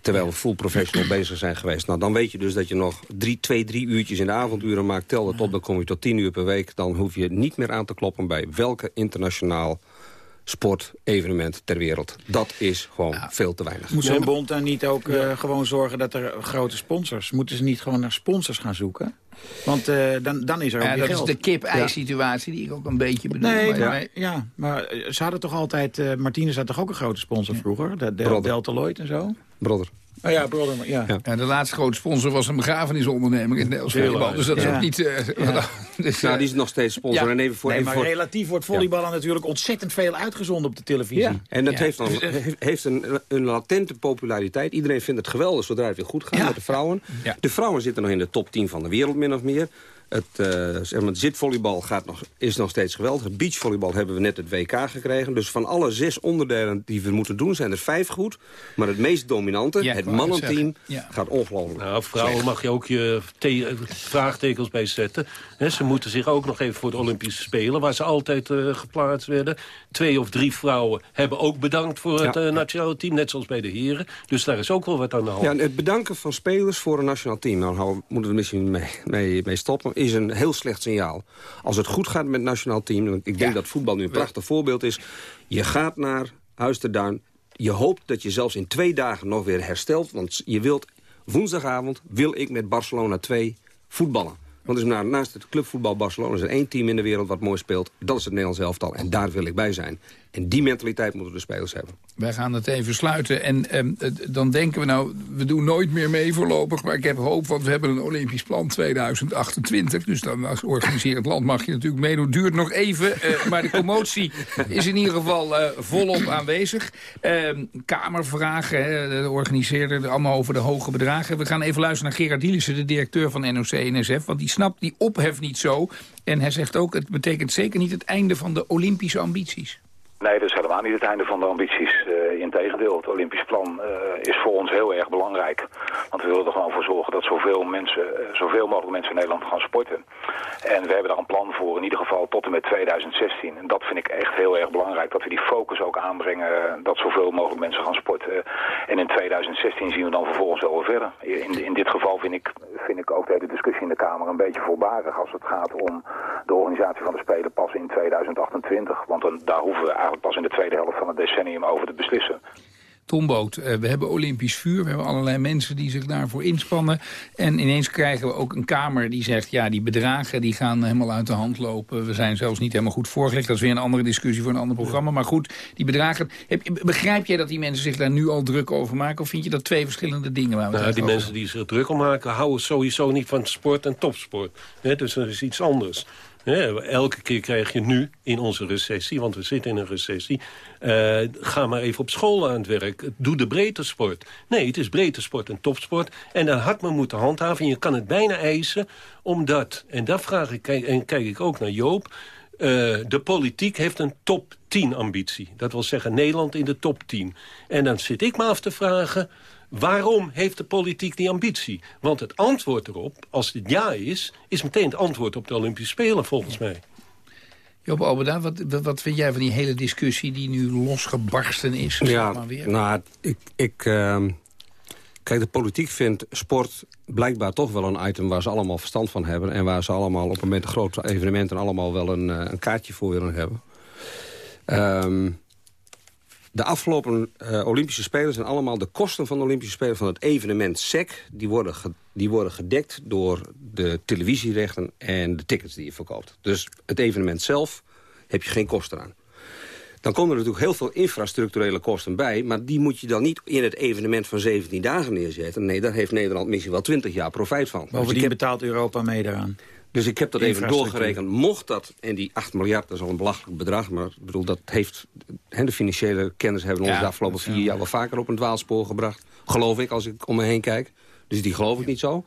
M: Terwijl we full professional bezig zijn geweest. Nou, dan weet je dus dat je nog drie, twee, drie uurtjes in de avonduren maakt. Tel dat op, dan kom je tot tien uur per week. Dan hoef je niet meer aan te kloppen bij welke internationaal sportevenement ter wereld. Dat is gewoon veel te weinig.
N: Moet zo'n bond dan niet ook uh, gewoon zorgen dat er grote sponsors... moeten ze niet gewoon naar sponsors gaan zoeken? Want uh, dan, dan is er ook ja,
K: dat
N: geld.
K: is de kip-ei-situatie die ik ook een beetje bedoel.
N: Nee, maar, ja. maar ze hadden toch altijd... Uh, Martinez had toch ook een grote sponsor vroeger? De, de Delta Lloyd en zo?
M: Brother.
N: Oh ja, brother, ja.
K: ja. de laatste grote sponsor was een begrafenisonderneming in Nederlands volleybal. Dus dat is ook niet... Uh,
M: dus, nou, die is nog steeds sponsor. En even voor,
N: nee,
M: maar
N: relatief wordt volleyballen natuurlijk ontzettend veel uitgezonden op de televisie. Ja.
M: En dat heeft, dan, heeft een, een latente populariteit. Iedereen vindt het geweldig zodra het weer goed gaat met de vrouwen. De vrouwen zitten nog in de top 10 van de wereld, min of meer. Het, uh, zeg maar, het zitvolleybal gaat nog, is nog steeds geweldig. Het beachvolleybal hebben we net het WK gekregen. Dus van alle zes onderdelen die we moeten doen, zijn er vijf goed. Maar het meest dominante, het mannenteam, gaat ongelooflijk.
O: Nou, vrouwen mag je ook je vraagtekens bij zetten. ze moeten zich ook nog even voor de Olympische Spelen... waar ze altijd uh, geplaatst werden. Twee of drie vrouwen hebben ook bedankt voor het uh, nationale team... net zoals bij de heren. Dus daar is ook wel wat aan de hand.
M: Ja, het bedanken van spelers voor een nationaal team... nou moeten we misschien mee, mee, mee stoppen is een heel slecht signaal. Als het goed gaat met het nationaal team... ik denk dat voetbal nu een prachtig voorbeeld is... je gaat naar Huis te Duin... je hoopt dat je zelfs in twee dagen nog weer herstelt... want je wilt woensdagavond wil ik met Barcelona 2 voetballen. Want is naast het clubvoetbal Barcelona is er één team in de wereld wat mooi speelt. Dat is het Nederlands elftal. En daar wil ik bij zijn. En die mentaliteit moeten de spelers hebben.
K: Wij gaan het even sluiten. En ehm, dan denken we nou, we doen nooit meer mee voorlopig. Maar ik heb hoop, want we hebben een Olympisch plan 2028. Dus dan als organiserend land mag je natuurlijk meedoen. Duurt nog even, uh, maar de commotie is in ieder geval uh, volop aanwezig. Ehm, kamervragen, de organiseerder, allemaal over de hoge bedragen. We gaan even luisteren naar Gerard Dielissen, de directeur van NOC-NSF. Want die snapt die ophef niet zo. En hij zegt ook, het betekent zeker niet het einde van de Olympische ambities.
R: Nee, dat is helemaal niet het einde van de ambities. Uh, Integendeel, het Olympisch plan uh, is voor ons heel erg belangrijk. Want we willen er gewoon voor zorgen dat zoveel, mensen, uh, zoveel mogelijk mensen in Nederland gaan sporten. En we hebben daar een plan voor, in ieder geval tot en met 2016. En dat vind ik echt heel erg belangrijk, dat we die focus ook aanbrengen... dat zoveel mogelijk mensen gaan sporten. En in 2016 zien we dan vervolgens wel weer verder. In, in dit geval vind ik, vind ik ook de hele discussie in de Kamer een beetje voorbarig... als het gaat om de organisatie van de Spelen pas in 2028. Want daar hoeven we eigenlijk pas in de tweede helft van het decennium over te beslissen.
K: Tomboot, eh, we hebben Olympisch vuur, we hebben allerlei mensen die zich daarvoor inspannen. En ineens krijgen we ook een Kamer die zegt... ja, die bedragen die gaan helemaal uit de hand lopen. We zijn zelfs niet helemaal goed voorgelegd. Dat is weer een andere discussie voor een ander programma. Maar goed, die bedragen... Heb, begrijp jij dat die mensen zich daar nu al druk over maken? Of vind je dat twee verschillende dingen? Waar we
O: nou, die mensen die zich druk om maken... houden sowieso niet van sport en topsport. dus dat is iets anders elke keer krijg je nu in onze recessie, want we zitten in een recessie... Uh, ga maar even op school aan het werk. Doe de breedte sport. Nee, het is breedte sport en topsport. En dan had men moeten handhaven. En je kan het bijna eisen, omdat... en daar vraag ik, en kijk ik ook naar Joop... Uh, de politiek heeft een top 10 ambitie. Dat wil zeggen Nederland in de top 10. En dan zit ik me af te vragen... Waarom heeft de politiek die ambitie? Want het antwoord erop, als dit ja is... is meteen het antwoord op de Olympische Spelen, volgens mij.
K: Job Albeda, wat, wat vind jij van die hele discussie die nu losgebarsten is?
M: Ja, maar weer? nou, ik... ik uh, kijk, de politiek vindt sport blijkbaar toch wel een item waar ze allemaal verstand van hebben... en waar ze allemaal op een moment grote evenementen allemaal wel een, eh, een kaartje voor willen hebben. Um, de afgelopen uh, Olympische Spelen zijn allemaal de kosten van de Olympische Spelen... van het evenement SEC, die worden, die worden gedekt door de televisierechten en de tickets die je verkoopt. Dus het evenement zelf heb je geen kosten aan. Dan komen er natuurlijk heel veel infrastructurele kosten bij... maar die moet je dan niet in het evenement van 17 dagen neerzetten. Nee, daar heeft Nederland misschien wel 20 jaar profijt van.
N: Bovendien dus heb... betaalt Europa mee daaraan.
M: Dus ik heb dat even doorgerekend. Mocht dat, en die 8 miljard, dat is al een belachelijk bedrag... maar ik bedoel, dat heeft, de financiële kennis hebben ons de afgelopen vier jaar wel vaker op een dwaalspoor gebracht. Geloof ik, als ik om me heen kijk. Dus die geloof ik niet zo.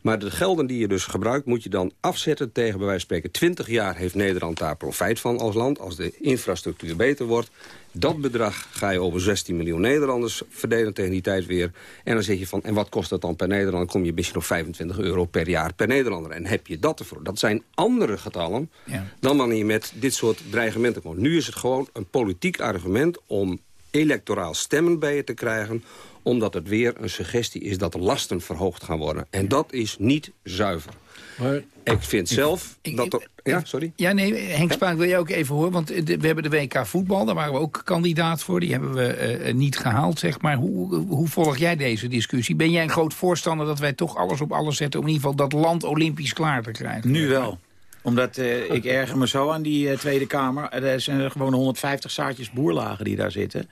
M: Maar de gelden die je dus gebruikt, moet je dan afzetten tegen bij wijze van spreken 20 jaar heeft Nederland daar profijt van als land. Als de infrastructuur beter wordt. Dat bedrag ga je over 16 miljoen Nederlanders verdelen tegen die tijd weer. En dan zeg je van, en wat kost dat dan per Nederlander? Dan kom je misschien op 25 euro per jaar per Nederlander. En heb je dat ervoor? Dat zijn andere getallen ja. dan wanneer je met dit soort dreigementen komt. Nu is het gewoon een politiek argument om electoraal stemmen bij je te krijgen omdat het weer een suggestie is dat de lasten verhoogd gaan worden. En dat is niet zuiver. Maar, ik vind zelf dat... Er, ja, sorry?
K: Ja, nee, Henk Spaak wil je ook even horen. Want we hebben de WK voetbal, daar waren we ook kandidaat voor. Die hebben we uh, niet gehaald, zeg maar. Hoe, hoe volg jij deze discussie? Ben jij een groot voorstander dat wij toch alles op alles zetten... om in ieder geval dat land olympisch klaar te krijgen?
N: Nu wel omdat uh, ik erger me zo aan die uh, Tweede Kamer. Er zijn gewoon 150 zaadjes boerlagen die daar zitten.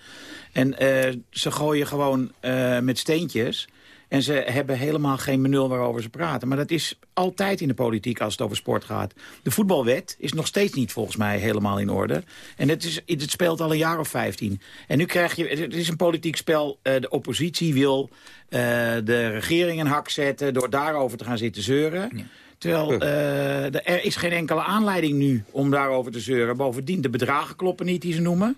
N: En ze gooien gewoon met steentjes. En ze hebben helemaal geen menu waarover ze praten. Maar dat is altijd in de politiek als het over sport gaat. De voetbalwet is nog steeds niet volgens mij helemaal in orde. En het, is, het speelt al een jaar of 15. En nu krijg je, het is een politiek spel. de oppositie wil de regering een hak zetten door daarover te gaan zitten zeuren. Terwijl uh, er is geen enkele aanleiding nu om daarover te zeuren. Bovendien, de bedragen kloppen niet die ze noemen.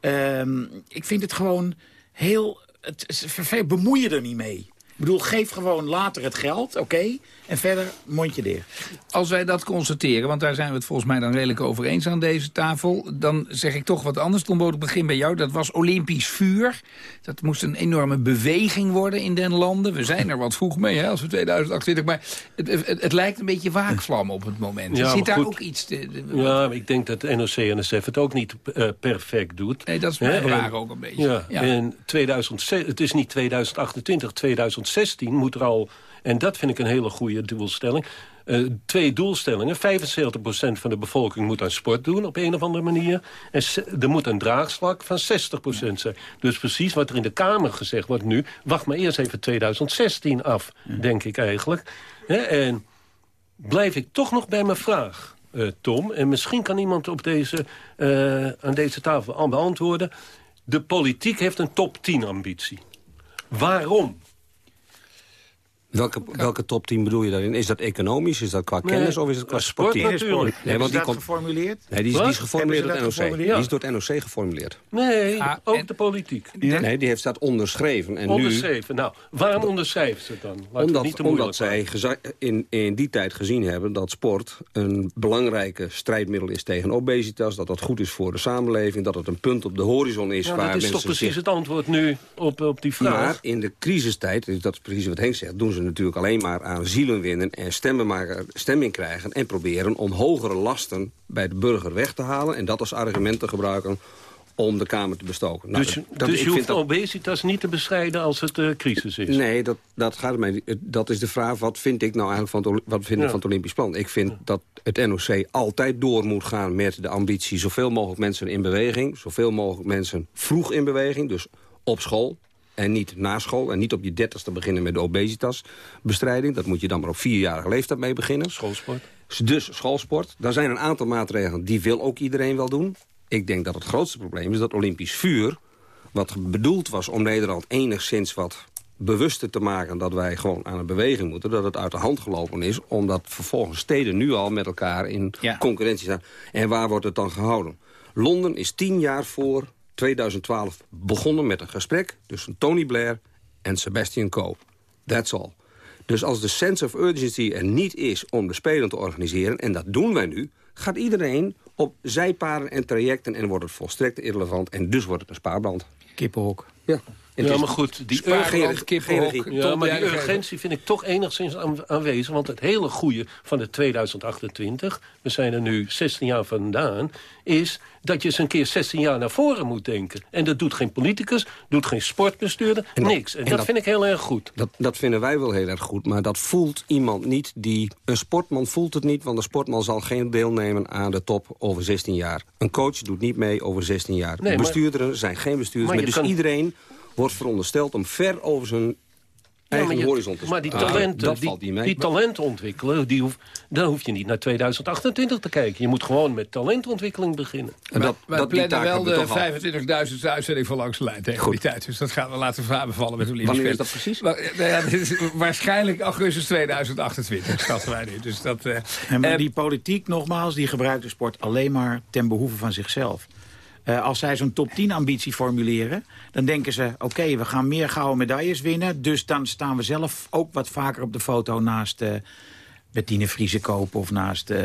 N: Ehm, ik vind het gewoon heel... Het, het, bemoei je er niet mee. Ik bedoel, geef gewoon later het geld, oké. en verder mondje dicht.
K: Als wij dat constateren, want daar zijn we het volgens mij dan redelijk over eens aan deze tafel... dan zeg ik toch wat anders. Tom ik begin bij jou. Dat was Olympisch vuur. Dat moest een enorme beweging worden in den landen. We zijn er wat vroeg mee, hè, als we 2028. Maar het, het, lijkt een beetje waakvlam op het moment. Ja, Zit daar ook iets te...
O: Ja, ik denk dat NOC-NSF het ook niet uh, perfect doet.
K: Nee, dat is vraag ook een beetje.
O: Ja, ja. En 2006, het is niet 2028, 2006 2016 moet er al... en dat vind ik een hele goede doelstelling... Uh, twee doelstellingen. 75% van de bevolking moet aan sport doen op een of andere manier. En er moet een draagvlak van 60% zijn. Dus precies wat er in de Kamer gezegd wordt nu... wacht maar eerst even 2016 af, denk ik eigenlijk. en blijf ik toch nog bij mijn vraag, uh, Tom. En misschien kan iemand op deze, uh, aan deze tafel al beantwoorden. De politiek heeft een top 10 ambitie. Waarom?
M: Welke, welke top 10 bedoel je daarin? Is dat economisch, is dat qua kennis of is het qua sportief?
N: Sport natuurlijk. Nee, want die komt geformuleerd?
M: Nee, die is, die is geformuleerd door het NOC. Die is door het NOC geformuleerd.
O: Nee, ah, ook de politiek.
M: Nee, die heeft dat onderschreven. En
O: onderschreven. Nou, waarom onderschrijven ze het dan?
M: omdat niet omdat zij in, in die tijd gezien hebben dat sport een belangrijke strijdmiddel is tegen obesitas. Dat dat goed is voor de samenleving. Dat het een punt op de horizon is waar mensen
O: Dat is toch precies het antwoord nu op, op die vraag?
M: Maar in de crisistijd, dat is precies wat Henk zegt, doen ze natuurlijk alleen maar aan zielen winnen... en stemmen maken, stemming krijgen en proberen om hogere lasten bij de burger weg te halen... en dat als argument te gebruiken om de Kamer te bestoken.
O: Nou, dus dat, dus je hoeft dat... obesitas niet te bestrijden als het uh, crisis is?
M: Nee, dat, dat gaat mij Dat is de vraag, wat vind ik nou eigenlijk van het, wat vind ik van het Olympisch plan? Ik vind dat het NOC altijd door moet gaan met de ambitie... zoveel mogelijk mensen in beweging, zoveel mogelijk mensen vroeg in beweging... dus op school, en niet na school. En niet op je dertigste beginnen met de obesitasbestrijding. Dat moet je dan maar op vierjarige leeftijd mee beginnen.
O: Schoolsport.
M: Dus schoolsport. Daar zijn een aantal maatregelen, die wil ook iedereen wel doen. Ik denk dat het grootste probleem is dat Olympisch vuur... wat bedoeld was om Nederland enigszins wat bewuster te maken... dat wij gewoon aan een beweging moeten, dat het uit de hand gelopen is... omdat vervolgens steden nu al met elkaar in concurrentie staan. En waar wordt het dan gehouden? Londen is tien jaar voor 2012 begonnen met een gesprek tussen Tony Blair en Sebastian Coe. That's all. Dus als de sense of urgency er niet is om de Spelen te organiseren... en dat doen wij nu, gaat iedereen op zijpaden en trajecten... en wordt het volstrekt irrelevant en dus wordt het een spaarbrand.
N: Kippenhok.
M: Ja.
O: Ja, maar goed, die, urgentie, ja, maar die urgentie vind ik toch enigszins aanwezig. Want het hele goede van de 2028, we zijn er nu 16 jaar vandaan... is dat je eens een keer 16 jaar naar voren moet denken. En dat doet geen politicus, doet geen sportbestuurder, niks. En, dat, vind ik heel erg goed.
M: Dat, dat vinden wij wel heel erg goed, maar dat voelt iemand niet die... Een sportman voelt het niet, want een sportman zal geen deelnemen aan de top over 16 jaar. Een coach doet niet mee over 16 jaar. Nee, Bestuurderen zijn geen bestuurders, maar, dus iedereen wordt verondersteld om ver over zijn eigen maar horizon te
O: Maar die talenten, die, die, talenten ontwikkelen, die hoef, dan hoef je niet naar 2028 te kijken. Je moet gewoon met talentontwikkeling beginnen.
K: En dat, we dat, plannen wel de 25.000 uitzending van langs de lijn tegen die tijd. Dus dat gaan we laten bevallen met Olympisch
M: Wanneer is dat precies? Maar,
K: nou ja, dit is waarschijnlijk augustus 2028, schatten wij nu. Dus dat, uh,
N: en maar die politiek, nogmaals, die gebruikt de sport alleen maar ten behoeve van zichzelf. Uh, als zij zo'n top 10 ambitie formuleren... dan denken ze, oké, we gaan meer gouden medailles winnen... dus dan staan we zelf ook wat vaker op de foto naast... Uh, Bettine Friese kopen of naast, uh,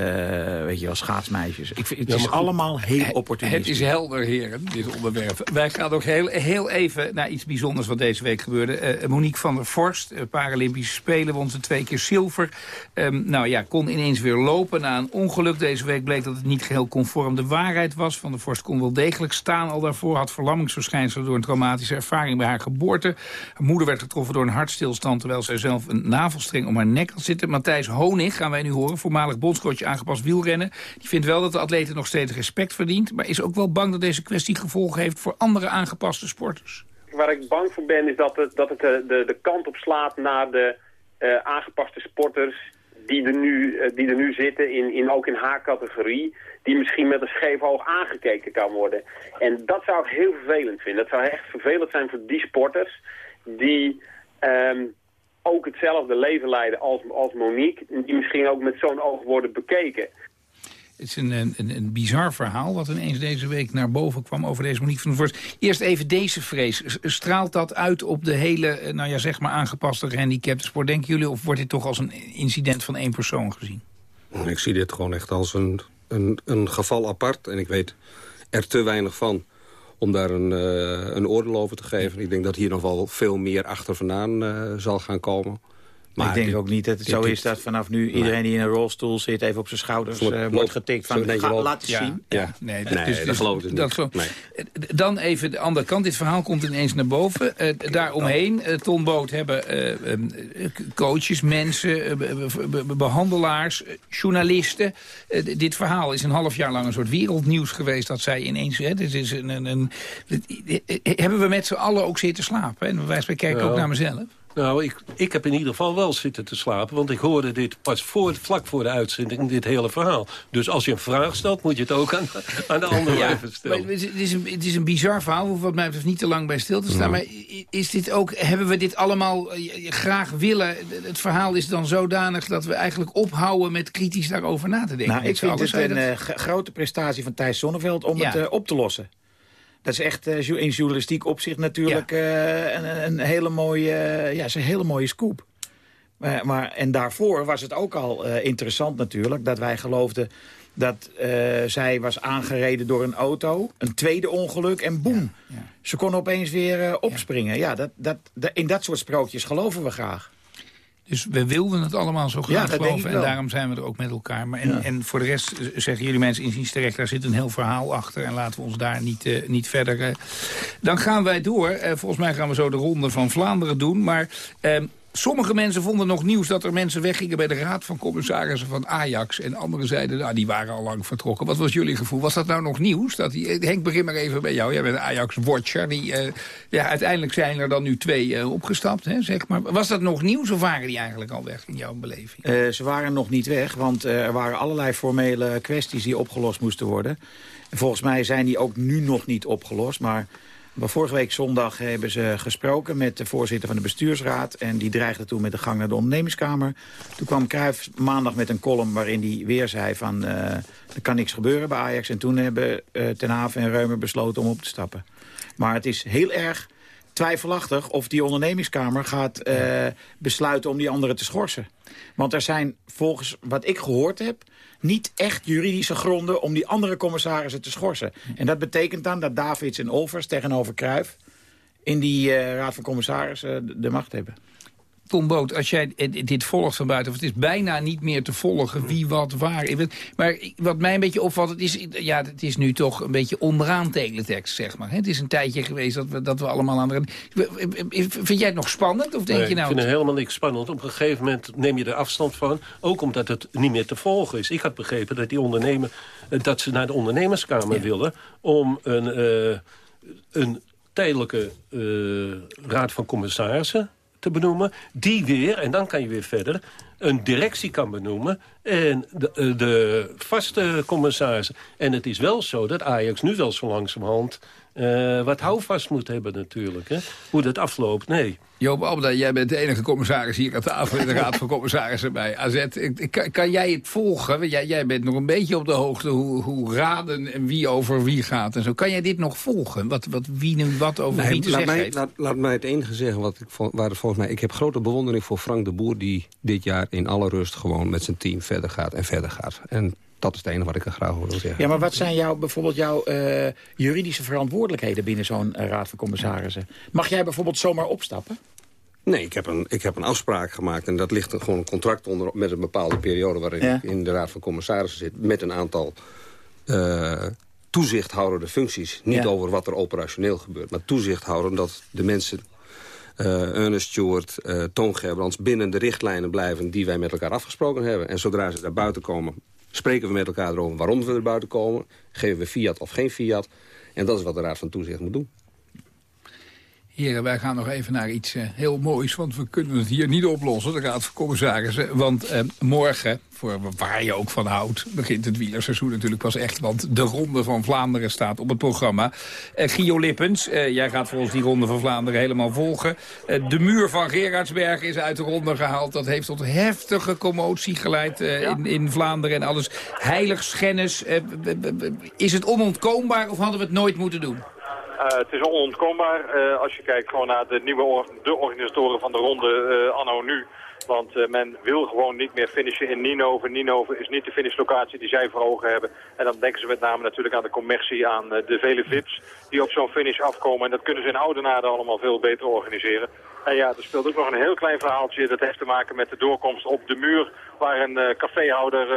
N: weet je wel, schaatsmeisjes. Ik vind, het is allemaal heel opportunistisch.
K: Het is helder, heren, dit onderwerp. Wij gaan ook heel, heel even naar iets bijzonders wat deze week gebeurde. Uh, Monique van der Vorst, uh, Paralympische Spelen, won ze twee keer zilver. Um, nou ja, kon ineens weer lopen na een ongeluk. Deze week bleek dat het niet geheel conform de waarheid was. Van der Vorst kon wel degelijk staan al daarvoor. Had verlammingsverschijnselen door een traumatische ervaring bij haar geboorte. Haar moeder werd getroffen door een hartstilstand... terwijl zij zelf een navelstreng om haar nek had zitten. Matthijs Honing gaan wij nu horen, voormalig bondscoach aangepast wielrennen. Die vindt wel dat de atleten nog steeds respect verdient... maar is ook wel bang dat deze kwestie gevolgen heeft voor andere aangepaste sporters.
S: Waar ik bang voor ben is dat het, dat het de, de, de kant op slaat naar de uh, aangepaste sporters die er nu, uh, die er nu zitten, in, in, ook in haar categorie, die misschien met een scheef oog aangekeken kan worden. En dat zou ik heel vervelend vinden. Dat zou echt vervelend zijn voor die sporters die... Um, ook hetzelfde leven leiden als, als Monique, die misschien ook met zo'n oog worden bekeken.
K: Het is een, een, een bizar verhaal wat ineens deze week naar boven kwam over deze Monique van der Vorst. Eerst even deze vrees. Straalt dat uit op de hele, eh, nou ja, zeg maar aangepaste gehandicapte sport? Denken jullie of wordt dit toch als een incident van één persoon gezien?
M: Ik zie dit gewoon echt als een, een, een geval apart. En ik weet er te weinig van om daar een, uh, een oordeel over te geven. Ik denk dat hier nog wel veel meer achter vandaan uh, zal gaan komen.
N: Maar ik denk ook niet dat het zo is dat vanaf nu iedereen die in een rolstoel zit... even op zijn schouders uh, wordt getikt van ga, laat ja, zien.
K: Ja, nee, dat, is, dat geloof ik dat niet. Nee. Dan even de andere kant. Dit verhaal komt ineens naar boven. Uh, daaromheen, uh, Ton Boot hebben coaches, mensen, behandelaars, journalisten. dit verhaal is een half jaar lang een soort wereldnieuws geweest... dat zij ineens... Hè, dit is een, een, een, hebben we met z'n allen ook zitten slapen? En wij kijken ook naar mezelf.
O: Nou, ik, ik heb in ieder geval wel zitten te slapen. Want ik hoorde dit pas voor, vlak voor de uitzending, dit hele verhaal. Dus als je een vraag stelt, moet je het ook aan, aan de andere ja, even stellen.
K: Het is, een, het is een bizar verhaal, hoeft wat mij betreft niet te lang bij stil te staan. Maar is dit ook, hebben we dit allemaal eh, graag willen? Het verhaal is dan zodanig dat we eigenlijk ophouden met kritisch daarover na te denken.
N: Nou, ik vind het een uh, grote prestatie van Thijs Zonneveld om het uh, op te lossen. Dat is echt uh, in journalistiek opzicht natuurlijk uh, een, een, hele mooie, uh, ja, is een hele mooie scoop. Maar, maar, en daarvoor was het ook al interessant natuurlijk... dat wij geloofden dat zij was aangereden door een auto. Een tweede ongeluk en boem. Ja, Ze kon opeens weer opspringen. Ja, dat, dat, in dat soort sprookjes geloven we graag.
K: Dus we wilden het allemaal zo graag ja, geloven. En daarom zijn we er ook met elkaar. Maar en, en voor de rest zeggen jullie mensen inziens terecht... daar zit een heel verhaal achter. En laten we ons daar niet, uh, niet verder... Uh. Dan gaan wij door. Uh, volgens mij gaan we zo de ronde van Vlaanderen doen. Maar ehm, Sommige mensen vonden nog nieuws dat er mensen weggingen bij de Raad van Commissarissen van Ajax. En anderen zeiden, nou, die waren al lang vertrokken. Wat was jullie gevoel? Was dat nou nog nieuws? Dat die, eh, Henk, begin maar even bij jou. Jij bent Ajax-watcher. Uh, ja, uiteindelijk zijn er dan nu twee uh, opgestapt, hè, zeg maar. Was dat nog nieuws of waren die eigenlijk al weg in jouw beleving?
N: Ze waren nog niet weg, want er waren allerlei formele kwesties die opgelost moesten worden. En volgens mij zijn die ook nu nog niet opgelost, maar... Vorige week zondag hebben ze gesproken met de voorzitter van de bestuursraad. En die dreigde toen met de gang naar de ondernemingskamer. Toen kwam Cruijff maandag met een column waarin hij weer zei van... Uh, er kan niks gebeuren bij Ajax. En toen hebben uh, Ten Haven en Reumer besloten om op te stappen. Maar het is heel erg twijfelachtig of die ondernemingskamer gaat uh, besluiten om die anderen te schorsen. Want er zijn volgens wat ik gehoord heb niet echt juridische gronden om die andere commissarissen te schorsen. En dat betekent dan dat Davids en Olvers tegenover Kruif in die uh, raad van commissarissen de macht hebben.
K: Tom Boot, als jij dit volgt van buiten... het is bijna niet meer te volgen wie wat waar... Maar wat mij een beetje opvalt, het is, ja, het is nu toch een beetje onderaan teletext, zeg maar. Het is een tijdje geweest dat we, dat we allemaal aan de... Vind jij het nog spannend? Of denk
O: nee,
K: je nou...
O: ik vind het helemaal niks spannend. Op een gegeven moment neem je er afstand van. Ook omdat het niet meer te volgen is. Ik had begrepen dat die ondernemer... Eh, dat ze naar de ondernemerskamer willen... om een, uh, een tijdelijke uh, raad van commissarissen te benoemen. Die weer, en dan kan je weer verder, een directie kan benoemen. En de, eh, de vaste commissarissen. En het is wel zo dat Ajax nu wel zo langzamerhand... Uh, wat houvast moet hebben natuurlijk. Hè? Hoe dat afloopt, nee.
K: Joop Albeda, jij bent de enige commissaris hier aan tafel... in de Raad van Commissarissen bij AZ. Kan, kan jij het volgen? Jij, jij, bent nog een beetje op de hoogte hoe, hoe, raden en wie over wie gaat. En zo. Kan jij dit nog volgen? Wat, wat, wie nu wat over wie te
M: laat
K: zeggen
M: mij,
K: heeft?
M: Laat, laat, mij het enige zeggen, wat ik, waar het volgens mij... Ik heb grote bewondering voor Frank de Boer... die dit jaar in alle rust gewoon met zijn team verder gaat en verder gaat. En dat is het enige wat ik er graag over wil zeggen.
N: Ja, maar wat zijn jouw, bijvoorbeeld jouw uh, juridische verantwoordelijkheden binnen zo'n uh, raad van commissarissen? Mag jij bijvoorbeeld zomaar opstappen?
M: Nee, ik heb, een, ik heb een afspraak gemaakt en dat ligt gewoon een contract onder... met een bepaalde periode waarin ja. ik in de raad van commissarissen zit... met een aantal uh, toezichthoudende functies. Niet ja. over wat er operationeel gebeurt, maar toezichthouden... dat de mensen uh, Ernest Stewart, uh, Toon Gerbrands... binnen de richtlijnen blijven die wij met elkaar afgesproken hebben. En zodra ze daar buiten komen, spreken we met elkaar erover waarom we er buiten komen. Geven we fiat of geen fiat. En dat is wat de Raad van Toezicht moet doen.
K: Heren, wij gaan nog even naar iets uh, heel moois, want we kunnen het hier niet oplossen, de Raad van Commissarissen. Want uh, morgen, voor waar je ook van houdt, begint het wielerseizoen natuurlijk pas echt. Want de Ronde van Vlaanderen staat op het programma. Uh, Gio Lippens, jij gaat voor ons die Ronde van Vlaanderen helemaal volgen. de muur van Gerardsberg is uit de ronde gehaald. Dat heeft tot heftige commotie geleid in, in Vlaanderen en alles. Heiligschennis, is het onontkoombaar of hadden we het nooit moeten doen?
T: Uh, het is onontkoombaar uh, als je kijkt gewoon naar de nieuwe de organisatoren van de ronde uh, anno nu. Want men wil gewoon niet meer finishen in Ninove. Ninove is niet de finishlocatie die zij voor ogen hebben. En dan denken ze met name natuurlijk aan de commercie, aan de vele VIP's die op zo'n finish afkomen. En dat kunnen ze in Oudenaarde allemaal veel beter organiseren. En ja, er speelt ook nog een heel klein verhaaltje. Dat heeft te maken met de doorkomst op de muur waar een caféhouder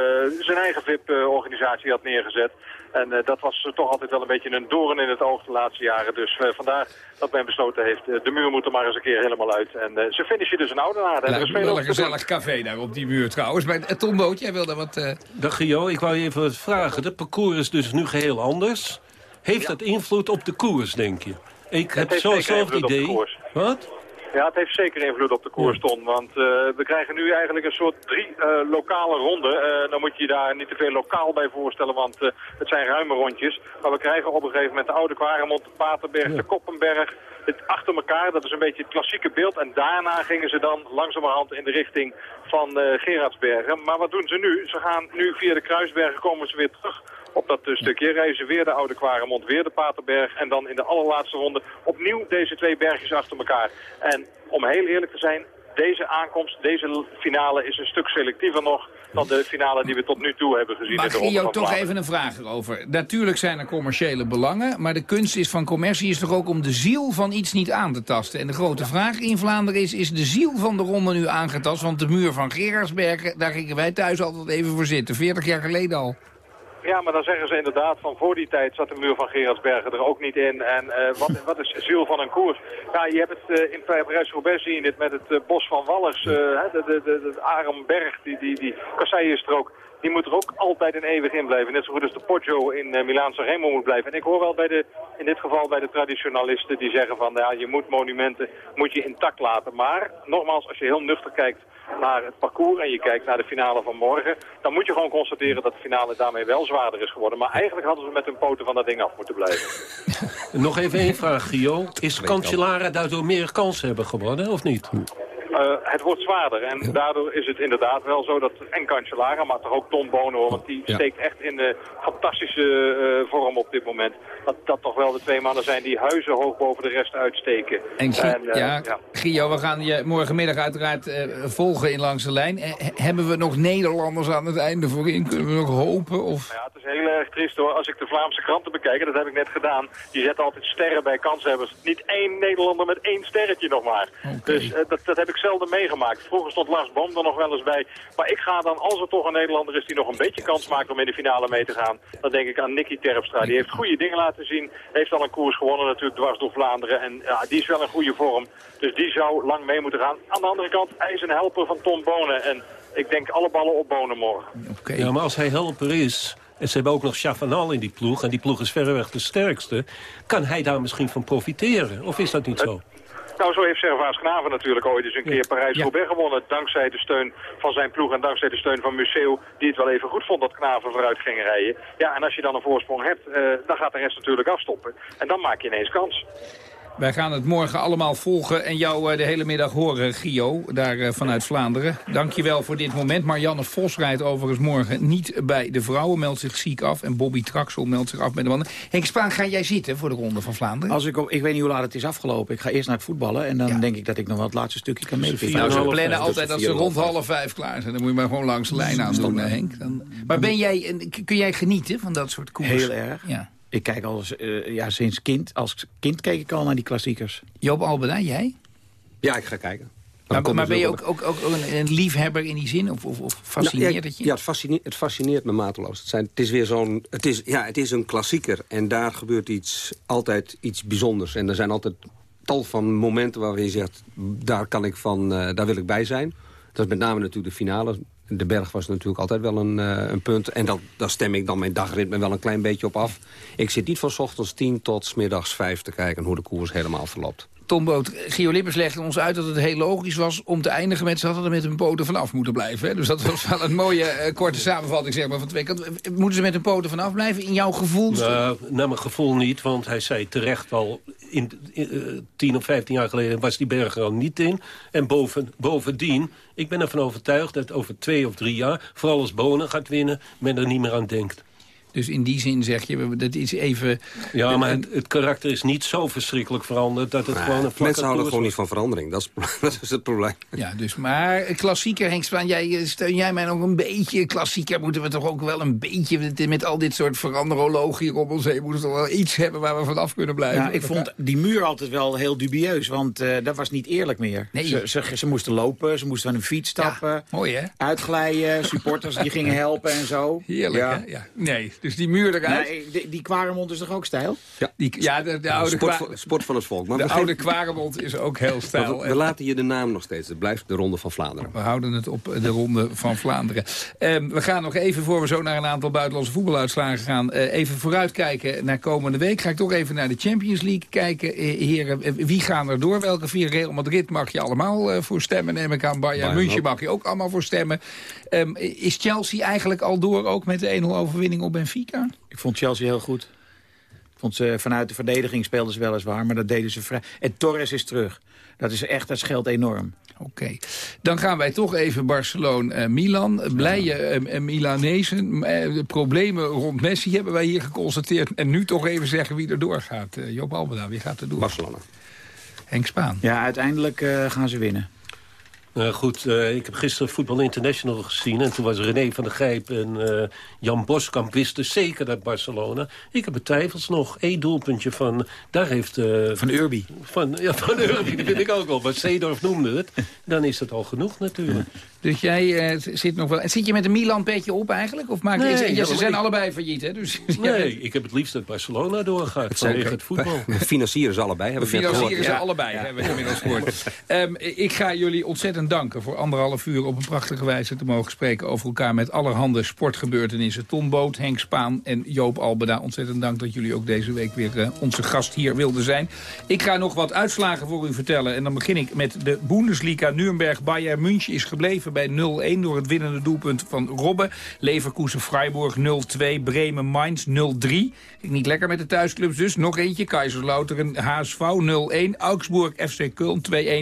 T: zijn eigen VIP-organisatie had neergezet. En uh, dat was toch altijd wel een beetje een doorn in het oog de laatste jaren. Dus uh, vandaar dat men besloten heeft, uh, de muur moet er maar eens een keer helemaal uit. En ze finishen dus een oude naad.
K: Is wel een gezellig café daar op die muur trouwens. Bij Tom Boot, jij wilde wat...
O: Dag Gio, ik wou je even wat vragen. De parcours is dus nu geheel anders. Heeft ja. dat invloed op de koers, denk je? Ik heb zo'n idee. Wat?
T: Ja, het heeft zeker invloed op de koers, Ton. Want uh, we krijgen nu eigenlijk een soort drie uh, lokale ronden. Uh, dan moet je daar niet te veel lokaal bij voorstellen, want het zijn ruime rondjes. Maar we krijgen op een gegeven moment de Oude Kwaremond, de Paterberg, de Koppenberg. Het achter elkaar, dat is een beetje het klassieke beeld. En daarna gingen ze dan langzamerhand in de richting van Gerardsbergen. Maar wat doen ze nu? Ze gaan nu via de Kruisbergen, komen ze weer terug op dat stukje. Reizen weer de Oude Kwaremond, weer de Paterberg. En dan in de allerlaatste ronde opnieuw deze twee bergjes achter elkaar. En om heel eerlijk te zijn, deze aankomst, deze finale is een stuk selectiever nog dan de finale die we tot nu toe hebben gezien.
K: Maar
T: in de
K: Gio, toch even een vraag erover. Natuurlijk zijn er commerciële belangen, maar de kunst is van commercie is toch ook om de ziel van iets niet aan te tasten. En de grote vraag in Vlaanderen is, is de ziel van de ronde nu aangetast? Want de muur van Gerardsbergen, daar gingen wij thuis altijd even voor zitten. 40 jaar geleden al.
T: Ja, maar dan zeggen ze inderdaad van voor die tijd zat de muur van Gerardsbergen er ook niet in. En uh, wat, wat is ziel van een koers? Ja, je hebt het uh, in Parijs-Roubaix zien dit met het uh, bos van Wallers, de, de, de, de Aremberg, die, die, die kasseienstrook. Die moet er ook altijd en eeuwig in blijven. Net zo goed als de Poggio in uh, Milaan Sanremo moet blijven. En ik hoor wel bij de, in dit geval bij de traditionalisten die zeggen van... ja, je moet monumenten moet je intact laten. Maar, nogmaals, als je heel nuchter kijkt naar het parcours en je kijkt naar de finale van morgen... dan moet je gewoon constateren dat de finale daarmee wel zwaarder is geworden. Maar eigenlijk hadden ze met hun poten van dat ding af moeten blijven.
O: Nog even één vraag, Gio. Is Cancellara daardoor meer kansen hebben gewonnen, of niet?
T: Uh, het wordt zwaarder en daardoor is het inderdaad wel zo dat en Cancellara, maar toch ook Tom Bono, want die steekt echt in de fantastische uh, vorm op dit moment. Dat dat toch wel de twee mannen zijn die huizen hoog boven de rest uitsteken.
K: En, en uh, ja, ja, Gio, we gaan je morgenmiddag uiteraard volgen in Langs de Lijn. hebben we nog Nederlanders aan het einde voorin? Kunnen we nog hopen? Of?
T: Ja, het is heel erg triest hoor. Als ik de Vlaamse kranten bekijk, dat heb ik net gedaan, die zetten altijd sterren bij kanshebbers. Niet één Nederlander met één sterretje nog maar. Okay. Dus dat, dat heb ik zelden meegemaakt. Vroeger stond Lars Boom er nog wel eens bij. Maar ik ga dan, als er toch een Nederlander is die nog een beetje kans maakt om in de finale mee te gaan, dan denk ik aan Nicky Terpstra. Die heeft goede dingen laten zien. Heeft al een koers gewonnen natuurlijk dwars door Vlaanderen. En ja, die is wel in goede vorm. Dus die zou lang mee moeten gaan. Aan de andere kant, hij is een helper van Tom Bonen. En ik denk alle ballen op Bonen morgen.
O: Okay. Ja, maar als hij helper is... En ze hebben ook nog Chavanal in die ploeg. En die ploeg is verreweg de sterkste. Kan hij daar misschien van profiteren? Of is dat niet zo?
T: Nou, zo heeft Servaas Knaven natuurlijk ooit eens een keer Parijs-Roubaix gewonnen. Dankzij de steun van zijn ploeg en dankzij de steun van Museo, die het wel even goed vond dat Knaven vooruit ging rijden. Ja, en als je dan een voorsprong hebt, uh, dan gaat de rest natuurlijk afstoppen. En dan maak je ineens kans.
K: Wij gaan het morgen allemaal volgen en jou uh, de hele middag horen, Gio, daar uh, vanuit Vlaanderen. Dankjewel voor dit moment. Marianne Vos rijdt overigens morgen niet bij de vrouwen, meldt zich ziek af. En Bobby Traxel meldt zich af bij de mannen. Henk Spaan, ga jij zitten voor de Ronde van Vlaanderen?
N: Als ik, op, ik weet niet hoe laat het is afgelopen. Ik ga eerst naar het voetballen en dan ja. denk ik dat ik nog wel het laatste stukje kan meepikken.
K: Nou, ze plannen altijd dat ze rond half vijf klaar zijn. Dan moet je maar gewoon langs de lijn aan doen, Henk. Dan... Maar ben jij, kun jij genieten van dat soort koers?
N: Heel erg. Ja. Ik kijk al uh, ja, sinds kind. Als kind keek ik al naar die klassiekers.
K: Joop Albeda, jij?
M: Ja, ik ga kijken.
K: Maar, maar, maar ben je ook, ook, ook een, een, liefhebber in die zin? Of, of, of fascineert
M: nou, ja,
K: het je?
M: Ja, het fascineert, het fascineert me mateloos. Het, zijn, het is weer zo'n... Het is, ja, het is een klassieker. En daar gebeurt iets, altijd iets bijzonders. En er zijn altijd tal van momenten waarin je zegt... daar, kan ik van, uh, daar wil ik bij zijn. Dat is met name natuurlijk de finale de berg was natuurlijk altijd wel een, uh, een punt. En dat, daar stem ik dan mijn dagritme wel een klein beetje op af. Ik zit niet van ochtends tien tot s middags vijf te kijken hoe de koers helemaal verloopt.
K: Tom Boot, Gio Lippers legde ons uit dat het heel logisch was... om te eindigen met ze hadden er met hun poten vanaf moeten blijven. Hè? Dus dat was wel een mooie eh, korte samenvatting zeg maar, van twee kanten. Moeten ze met hun poten vanaf blijven in jouw gevoel?
O: Nou, naar mijn gevoel niet, want hij zei terecht al... In, in, uh, tien of vijftien jaar geleden was die berg er al niet in. En boven, bovendien, ik ben ervan overtuigd dat over twee of drie jaar... vooral als Bonen gaat winnen, men er niet meer aan denkt.
K: Dus in die zin zeg je, dat is even...
O: Ja, maar het, het karakter is niet zo verschrikkelijk veranderd... dat het gewoon een
M: mensen houden gewoon niet van verandering. Dat is, dat is het probleem.
K: Ja, dus maar klassieker, Henk Spaan, jij, eh, steun jij mij nog een beetje? Klassieker moeten we toch ook wel een beetje... met, met al dit soort veranderologie om ons heen... moeten we toch wel iets hebben waar we vanaf kunnen blijven?
N: Ja, ik vond die muur altijd wel heel dubieus, want eh, dat was niet eerlijk meer.
K: Nee.
N: Ze, ze, ze moesten lopen, ze moesten van hun fiets stappen.
K: mooi, hè?
N: Uitglijden, supporters die gingen helpen en zo.
K: Heerlijk,
N: ja.
K: hè? Ja. Nee, dus die muur eruit.
N: Nee, die, die Quaremont is toch ook stijl?
M: Ja,
K: die, ja de, de oude
M: sport,
K: kwa-
M: van, sport van het volk. Maar
K: de oude Quaremont is ook heel stijl.
M: we, we laten je de naam nog steeds. Het blijft de Ronde van Vlaanderen.
K: We houden het op de ronde van Vlaanderen. Ehm, we gaan nog even, voor we zo naar een aantal buitenlandse voetbaluitslagen gaan... eh, even vooruitkijken naar komende week. Ga ik toch even naar de Champions League kijken. Eh, heren, eh, wie gaan er door? Welke vier? Real Madrid mag je allemaal eh, voor stemmen, neem ik aan. Bayern
M: Bayern
K: München
M: ook.
K: mag je ook allemaal voor stemmen. Ehm, is Chelsea eigenlijk al door, ook met de 1-0 overwinning op Benfica?
N: Ik vond Chelsea heel goed. Ik vond ze vanuit de verdediging speelden ze weliswaar, maar dat deden ze vrij. En Torres is terug. Dat is echt, dat scheelt enorm.
K: Oké, dan gaan wij toch even Barcelona-Milan. Blije eh, eh, Milanezen. Eh, de problemen rond Messi hebben wij hier geconstateerd. En nu toch even zeggen wie er doorgaat. Uh, Joop Albeda, wie gaat er door?
M: Barcelona.
K: Henk Spaan.
N: Ja, uiteindelijk uh, gaan ze winnen.
O: Nou goed, uh, ik heb gisteren Voetbal International gezien... en toen was René van der Gijp en uh, Jan Boskamp wisten zeker dat Barcelona. Ik heb twijfels nog. Eén doelpuntje van... Daar heeft... Uh,
N: van Urbi.
O: Van, ja, van Urbi, dat vind ik ook wel. Maar Seedorf noemde het. Dan is het al genoeg natuurlijk.
K: Dus jij zit nog wel... Zit je met een Milan-petje op eigenlijk? Of maakt
O: nee,
K: het, ja, ze zijn
O: ik,
K: allebei failliet, hè? Dus,
O: nee, ik heb het liefst dat Barcelona doorgaat het vanwege het voetbal.
M: We financieren ze allebei, hebben
K: we
M: we
K: financieren ze
M: ja.
K: allebei, ja. hebben we inmiddels gehoord. um, ik ga jullie ontzettend danken voor anderhalf uur op een prachtige wijze te mogen spreken over elkaar met allerhande sportgebeurtenissen. Tom Boot, Henk Spaan en Joop Albeda. Ontzettend dank dat jullie ook deze week weer uh, onze gast hier wilden zijn. Ik ga nog wat uitslagen voor u vertellen. En dan begin ik met de Bundesliga. Nuremberg Bayern München is gebleven bij 0-1 door het winnende doelpunt van Robben. Leverkusen Freiburg 0-2. Bremen Mainz 0-3. Niet lekker met de thuisclubs dus. Nog eentje. Kaiserslautern HSV 0-1. Augsburg FC Köln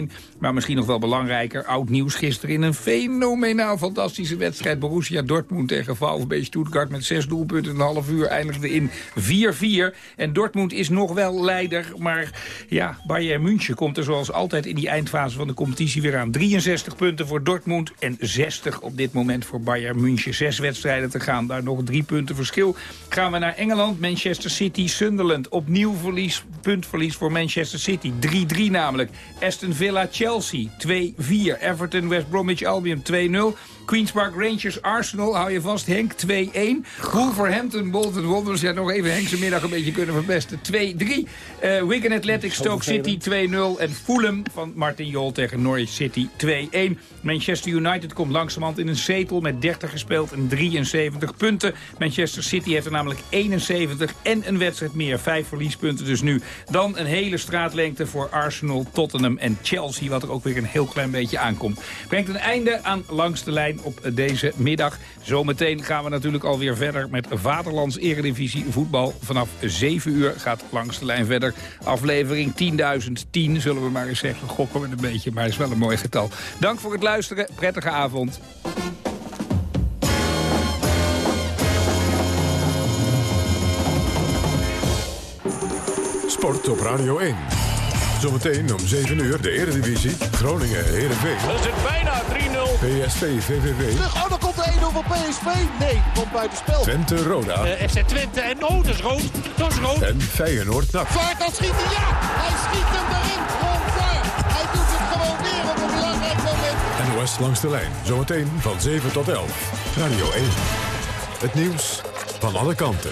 K: 2-1. Maar misschien nog wel belangrijker. Oud nieuws gisteren in een fenomenaal fantastische wedstrijd. Borussia Dortmund tegen VfB Stuttgart met zes doelpunten in een half uur. Eindigde in 4-4. En Dortmund is nog wel leider. Maar ja, Bayern München komt er zoals altijd in die eindfase van de competitie weer aan. 63 punten voor Dortmund en 60 op dit moment voor Bayern München. Zes wedstrijden te gaan, daar nog drie punten verschil. Gaan we naar Engeland, Manchester City, Sunderland. Opnieuw verlies, puntverlies voor Manchester City. 3-3 namelijk. Aston Villa, Chelsea 2-4. Everton, West Bromwich Albion 2-0. Queen's Park Rangers, Arsenal, hou je vast Henk, 2-1. Wolverhampton, Bolton Wanderers, ja nog even Henk zijn middag een beetje kunnen verpesten, 2-3. Uh, Wigan Athletic, Stoke City 2-0. En Fulham van Martin Jol tegen Norwich City 2-1. Manchester United komt langzamerhand in een zetel met 30 gespeeld en 73 punten. Manchester City heeft er namelijk 71 en een wedstrijd meer. Vijf verliespunten dus nu. Dan een hele straatlengte voor Arsenal, Tottenham en Chelsea, wat er ook weer een heel klein beetje aankomt. Brengt een einde aan langs de lijn op deze middag. Zometeen gaan we natuurlijk alweer verder met Vaderlands Eredivisie voetbal. Vanaf 7 uur gaat langs de lijn verder. Aflevering 10.010 zullen we maar eens zeggen. Gokken we een beetje, maar is wel een mooi getal. Dank voor het luisteren. Prettige avond.
A: Sport op Radio 1. Zometeen om 7 uur de Eredivisie. Groningen, Heerenveen.
U: Dat is het bijna 3-0.
A: PSV, VVV.
U: Oh, dan komt de 1-0 van PSV. Nee, komt buiten spel.
A: Twente, Roda.
U: Uh, FC Twente en oh, dat is rood. Dat is rood.
A: En Feyenoord, NAC.
U: Vaart, dan schiet hij, ja. Hij schiet hem erin. Gewoon daar. Hij doet het gewoon weer op een belangrijk moment.
A: NOS langs de lijn. Zometeen van 7 tot 11. Radio 1. Het nieuws van alle kanten.